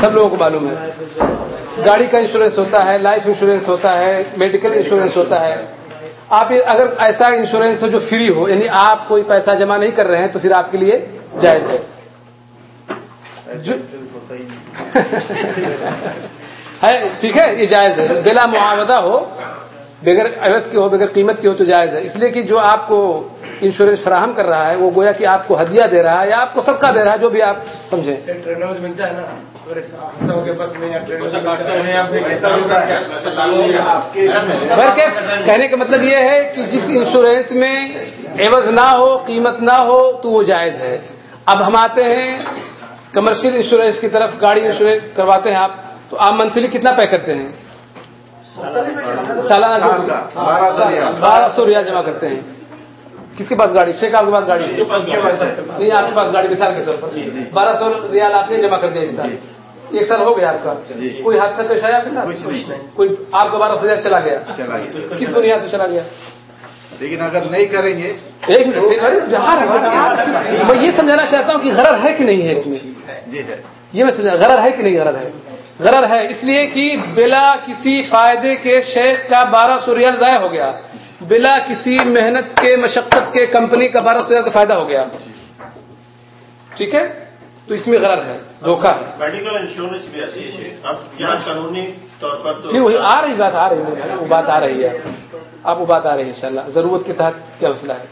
سب لوگوں کو معلوم ہے۔ گاڑی کا انشورنس ہوتا ہے لائف انشورنس ہوتا ہے میڈیکل انشورنس ہوتا ہے۔ آپ اگر ایسا انشورنس ہو جو فری ہو یعنی آپ کوئی پیسہ جمع نہیں کر رہے ہیں تو پھر آپ کے لیے جائز ہے۔ *laughs* ہے ٹھیک ہے یہ جائز ہے۔ بلا معاوضہ ہو بغیر عوض کی ہو بغیر قیمت کی ہو تو جائز ہے۔ اس لیے کہ جو آپ کو انشورنس فراہم کر رہا ہے وہ گویا کہ آپ کو ہدیہ دے رہا ہے یا آپ کو صدقہ دے رہا ہے جو بھی آپ سمجھیں۔ ملتا ہے نا کہنے کا مطلب یہ ہے کہ جس انشورنس میں عوض نہ ہو قیمت نہ ہو تو وہ جائز ہے۔ اب ہم آتے ہیں کمرشل انشورنس کی طرف گاڑی انشورنس کرواتے ہیں آپ تو آپ منتھلی کتنا پے کرتے ہیں سالانہ بارہ سو ریال جمع کرتے ہیں کس کے پاس گاڑی شیخ آپ کے پاس گاڑی نہیں آپ کے پاس گاڑی مثال کے طور پر بارہ سو ریال آپ نے جمع کر دیا اس سال ایک سال ہو گیا آپ کا کوئی حادثہ پیش آیا آپ کے ساتھ کوئی آپ کا بارہ سو ریال چلا گیا کس بنیاد پہ چلا گیا لیکن اگر نہیں کریں گے ایک منٹ میں یہ سمجھانا چاہتا ہوں کہ غرر ہے کہ نہیں ہے اس میں جی ہے۔ یہ میں سمجھا غرر ہے کہ نہیں غرر ہے؟ غرر ہے اس لیے کہ بلا کسی فائدے کے شیخ کا بارہ سو ریال ضائع ہو گیا۔ بلا کسی محنت کے مشقت کے کمپنی کا بارہ سو ریال کا فائدہ ہو گیا۔ ٹھیک ہے؟ تو اس میں غرر ہے دھوکہ ہے۔ میڈیکل انشورنس بھی ایسی ہے اب یہاں قانونی طور پر تو وہی آ رہی بات آ رہی ہے۔ وہ بات آ رہی ہے۔ اب وہ بات آ رہی ہے انشاءاللہ۔ ضرورت کے تحت کیا مسئلہ ہے؟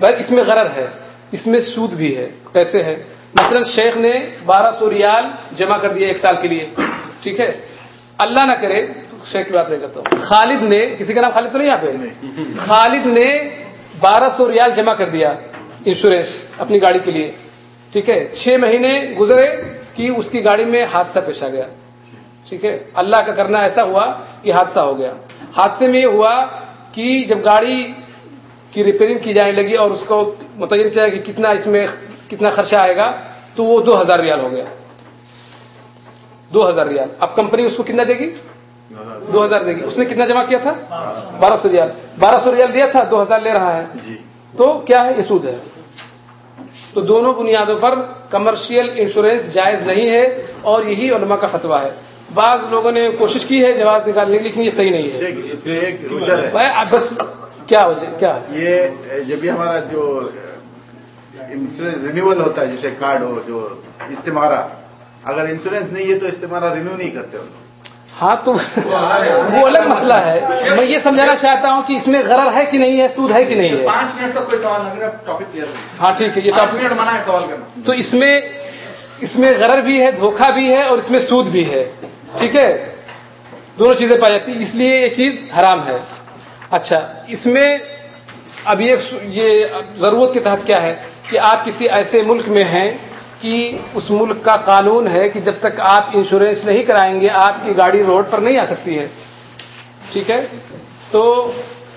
بس اس میں غرر ہے۔ اس میں سود بھی ہے کیسے ہے مثلا شیخ نے بارہ سو ریال جمع کر دیا ایک سال کے لیے۔ ٹھیک ہے؟ اللہ نہ کرے شیخ کی بات نہیں کرتا ہوں۔ خالد نے کسی کا نام خالد تو نہیں یہاں پہ؟ خالد نے بارہ سو ریال جمع کر دیا انشورنس اپنی گاڑی کے لیے۔ ٹھیک ہے؟ چھ مہینے گزرے کہ اس کی گاڑی میں حادثہ پیش آ گیا۔ ٹھیک ہے؟ اللہ کا کرنا ایسا ہوا کہ حادثہ ہو گیا۔ حادثے میں یہ ہوا کہ جب گاڑی کی ریپیئرنگ کی جانے لگی اور اس کو متعین کیا کہ کتنا اس میں کتنا خرچہ آئے گا تو وہ دو ہزار ریال ہو گیا۔ دو ہزار ریال۔ اب کمپنی اس کو کتنا دے گی؟ دو ہزار دے گی۔ اس نے کتنا جمع کیا تھا؟ بارہ سو ریال۔ بارہ سو ریال دیا تھا دو ہزار لے رہا ہے۔ جی۔ تو کیا ہے؟ یہ سود ہے۔ تو دونوں بنیادوں پر کمرشل انشورنس جائز نہیں ہے اور یہی علماء کا فتویٰ ہے۔ بعض لوگوں نے کوشش کی ہے جواز نکالنے کی لیکن یہ صحیح نہیں ہے۔ بس کیا وجہ کیا؟ ہے یہ جب بھی ہمارا جو انشورنس رینیول ہوتا ہے جیسے کارڈ ہو جو استمارہ اگر انشورنس نہیں ہے تو استمارہ رینیو نہیں کرتے ان ہاں تو وہ الگ مسئلہ ہے۔ میں یہ سمجھانا چاہتا ہوں کہ اس میں غرر ہے کہ نہیں ہے سود ہے کہ نہیں ہے۔ پانچ منٹ سے کوئی سوال ٹاپک کلیئر ہاں ٹھیک ہے یہ ٹاپک منٹ منع ہے سوال کرنا۔ تو اس میں اس میں غرر بھی ہے دھوکہ بھی ہے اور اس میں سود بھی ہے۔ ٹھیک ہے؟ دونوں چیزیں پائی جاتی اس لیے یہ چیز حرام ہے۔ اچھا اس میں اب یہ ضرورت کے تحت کیا ہے؟ کہ آپ کسی ایسے ملک میں ہیں کہ اس ملک کا قانون ہے کہ جب تک آپ انشورنس نہیں کرائیں گے آپ کی گاڑی روڈ پر نہیں آ سکتی ہے۔ ٹھیک ہے؟ تو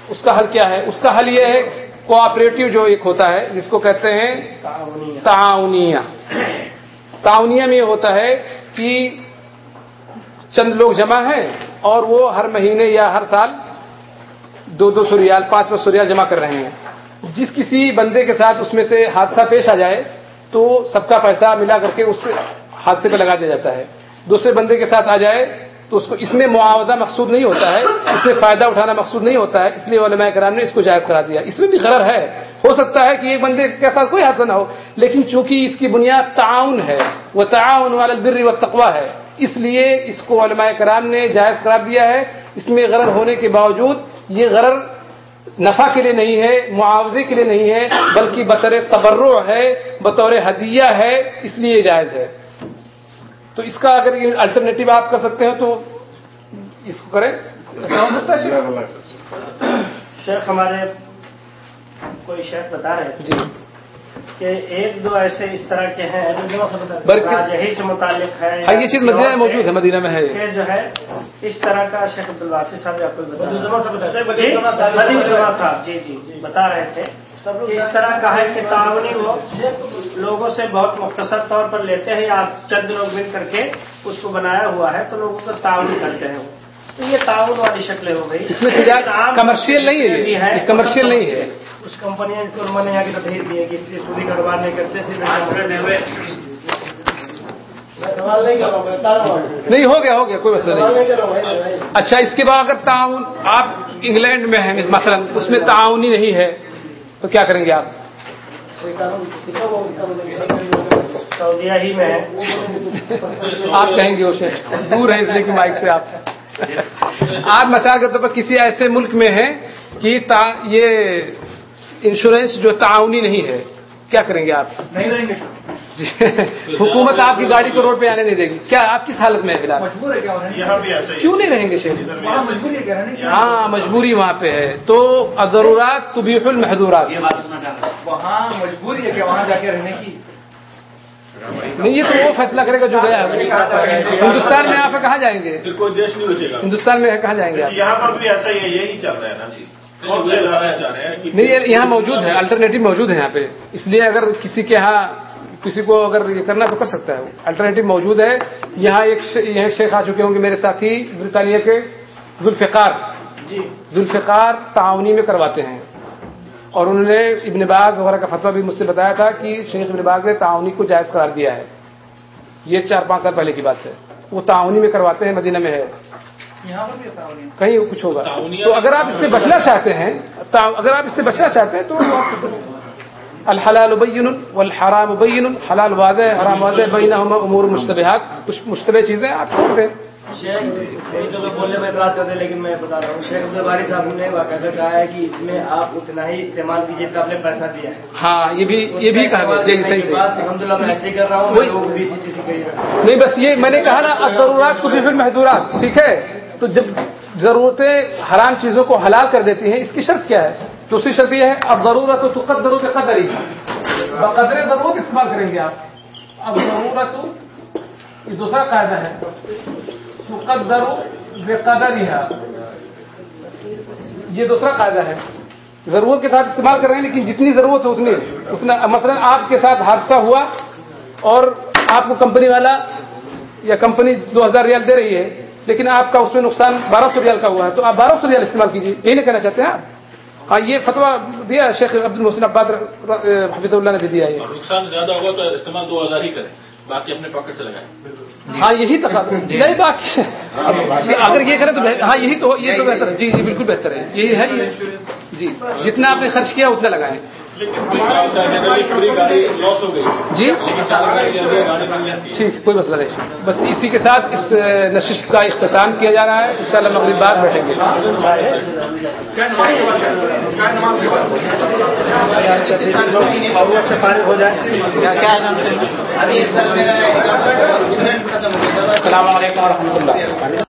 اس کا حل کیا ہے؟ اس کا حل یہ ہے کوآپریٹو جو ایک ہوتا ہے جس کو کہتے ہیں تعاونیہ۔ تعاونیہ۔ میں یہ ہوتا ہے کہ چند لوگ جمع ہیں اور وہ ہر مہینے یا ہر سال دو دو سو ریال پانچ پانچ سو ریال جمع کر رہے ہیں۔ جس کسی بندے کے ساتھ اس میں سے حادثہ پیش آ جائے تو سب کا پیسہ ملا کر کے اس حادثے پہ لگا دیا جاتا ہے۔ دوسرے بندے کے ساتھ آ جائے تو اس کو اس میں معاوضہ مقصود نہیں ہوتا ہے، اس میں فائدہ اٹھانا مقصود نہیں ہوتا ہے، اس لیے علماء کرام نے اس کو جائز کرا دیا۔ اس میں بھی غرر ہے۔ ہو سکتا ہے کہ ایک بندے کے ساتھ کوئی حادثہ نہ ہو، لیکن چونکہ اس کی بنیاد تعاون ہے، وہ تعاون والا البر و تقوا ہے، اس لیے اس کو علماء کرام نے جائز قرار دیا ہے۔ اس میں غرر ہونے کے باوجود یہ غرر نفع کے لیے نہیں ہے معاوضے کے لیے نہیں ہے بلکہ بطور تبرع ہے بطور ہدیہ ہے اس لیے جائز ہے۔ تو اس کا اگر الٹرنیٹو آپ کر سکتے ہیں تو اس کو کریں۔ شیخ؟ ہمارے کوئی شیخ بتا رہے جی۔ کہ ایک دو ایسے اس طرح کے ہیں راجہی سے متعلق ہے ہاں یہ چیز مدینہ میں موجود ہے مدینہ میں ہے۔ کہ جو ہے اس طرح کا شیخ عبدالواسی صاحب آپ کو بتا بدیع زمان صاحب۔ جی، زمان صاحب- جی جی جی بتا رہے تھے۔ اس طرح کا ہے کہ تعاونی وہ لوگوں سے بہت مختصر طور پر لیتے ہیں یا چند لوگ مل کر کے اس کو بنایا ہوا ہے تو لوگوں کو تعاون کرتے ہیں تو یہ تعاون والی شکلیں ہو گئی۔ اس میں کمرشل نہیں ہے کمرشل نہیں ہے۔ کچھ کمپنیاں کو انہوں نے کی تدہیر دی ہے کہ اس سے سودی کاروبار نہیں کرتے نہیں ہو گیا ہو گیا کوئی مسئلہ نہیں۔ اچھا اس کے بعد اگر تعاون آپ انگلینڈ میں ہیں مثلا اس میں تعاونی نہیں ہے تو کیا کریں گے آپ؟ سعودیہ ہی میں آپ کہیں گے اسے دور ہے اس لیے کہ مائک سے آپ۔ آپ مثال کے طور پر کسی ایسے ملک میں ہیں کہ یہ انشورنس جو تعاونی نہیں ہے کیا کریں گے آپ؟ نہیں رہیں گے جی حکومت آپ کی گاڑی کو روڈ پہ آنے نہیں دے گی۔ کیا آپ کس حالت میں بھی کیوں نہیں رہیں گے شیخ؟ کی۔ ہاں مجبوری وہاں پہ ہے۔ تو ضرورات تبیح المحدورات وہاں مجبوری ہے کہ وہاں جا کے رہنے کی۔ نہیں یہ تو وہ فیصلہ کرے گا جو گیا ہندوستان میں آپ کہاں جائیں گے؟ ہندوستان میں کہاں جائیں گے یہاں پر بھی ایسا ہی ہے یہی چل رہا ہے نا جی۔ نہیں، یہاں موجود ہے الٹرنیٹو موجود ہے یہاں پہ۔ اس لیے اگر کسی کے یہاں کسی کو اگر یہ کرنا تو کر سکتا ہے۔ الٹرنیٹو موجود ہے یہاں ایک یہاں شیخ آ چکے ہوں گے میرے ساتھی برطانیہ کے ذوالفقار۔ جی۔ ذوالفقار تعاونی میں کرواتے ہیں۔ اور انہوں نے ابن باز وغیرہ کا فتویٰ بھی مجھ سے بتایا تھا کہ شیخ ابن باز نے تعاونی کو جائز قرار دیا ہے۔ یہ چار پانچ سال پہلے کی بات ہے۔ وہ تعاونی میں کرواتے ہیں مدینہ میں ہے۔ کہیں کچھ ہوگا۔ تو اگر آپ اس سے بچنا چاہتے ہیں اگر آپ اس سے بچنا چاہتے ہیں تو۔ الحلال بین والحرام بین حلال واضح حرام واضح بینہما امور مشتبہات کچھ مشتبہ چیزیں آپ چھوڑ دیں۔ تو بولنے میں اعتراض کرتے لیکن میں بتا رہا ہوں شیخ عبد الباری صاحب نے باقاعدہ کہا ہے کہ اس میں آپ اتنا ہی استعمال کیجیے جتنا آپ نے پیسہ دیا ہے۔ ہاں یہ بھی یہ بھی کہا گیا جی صحیح الحمد للہ میں ایسے ہی کر رہا ہوں نہیں بس یہ میں نے کہا نا ضرورات تو بھی محدورات ٹھیک ہے؟ تو جب ضرورتیں حرام چیزوں کو حلال کر دیتی ہیں، اس کی شرط کیا ہے؟ دوسری شرط یہ ہے، اب ضرورت تو قدر کے قدر ہی بقدر ضرورت استعمال کریں گے آپ۔ اب ضرورت یہ دوسرا قاعدہ ہے۔ تقدر بے قدر ہی یہ دوسرا قاعدہ ہے۔ ضرورت کے ساتھ استعمال کر رہے ہیں، لیکن جتنی ضرورت ہے اتنی۔ اتنا، مثلا آپ کے ساتھ حادثہ ہوا اور آپ کو کمپنی والا یا کمپنی دو ہزار ریال دے رہی ہے لیکن آپ کا اس میں نقصان بارہ سو ریال کا ہوا ہے۔ تو آپ بارہ سو ریال استعمال کیجیے یہی نہیں کہنا چاہتے ہیں آپ۔ ہاں یہ فتویٰ دیا شیخ عبد المحسن عباد حفیظ اللہ نے بھی دیا ہے۔ نقصان زیادہ ہوگا تو استعمال دو ہزار ہی کریں باقی اپنے پاکٹ سے لگائیں ہاں یہی تقاضا نہیں باقی اگر یہ کریں تو ہاں یہی تو یہ تو بہتر ہے جی جی بالکل بہتر ہے۔ یہی ہے یہ جی جتنا آپ نے خرچ کیا اتنا لگائیں۔ جی؟ ٹھیک کوئی مسئلہ نہیں۔ بس اسی کے ساتھ اس نشست کا اختتام کیا جا رہا ہے۔ انشاءاللہ مغرب بعد بیٹھیں گے۔ السلام علیکم ورحمۃ اللہ۔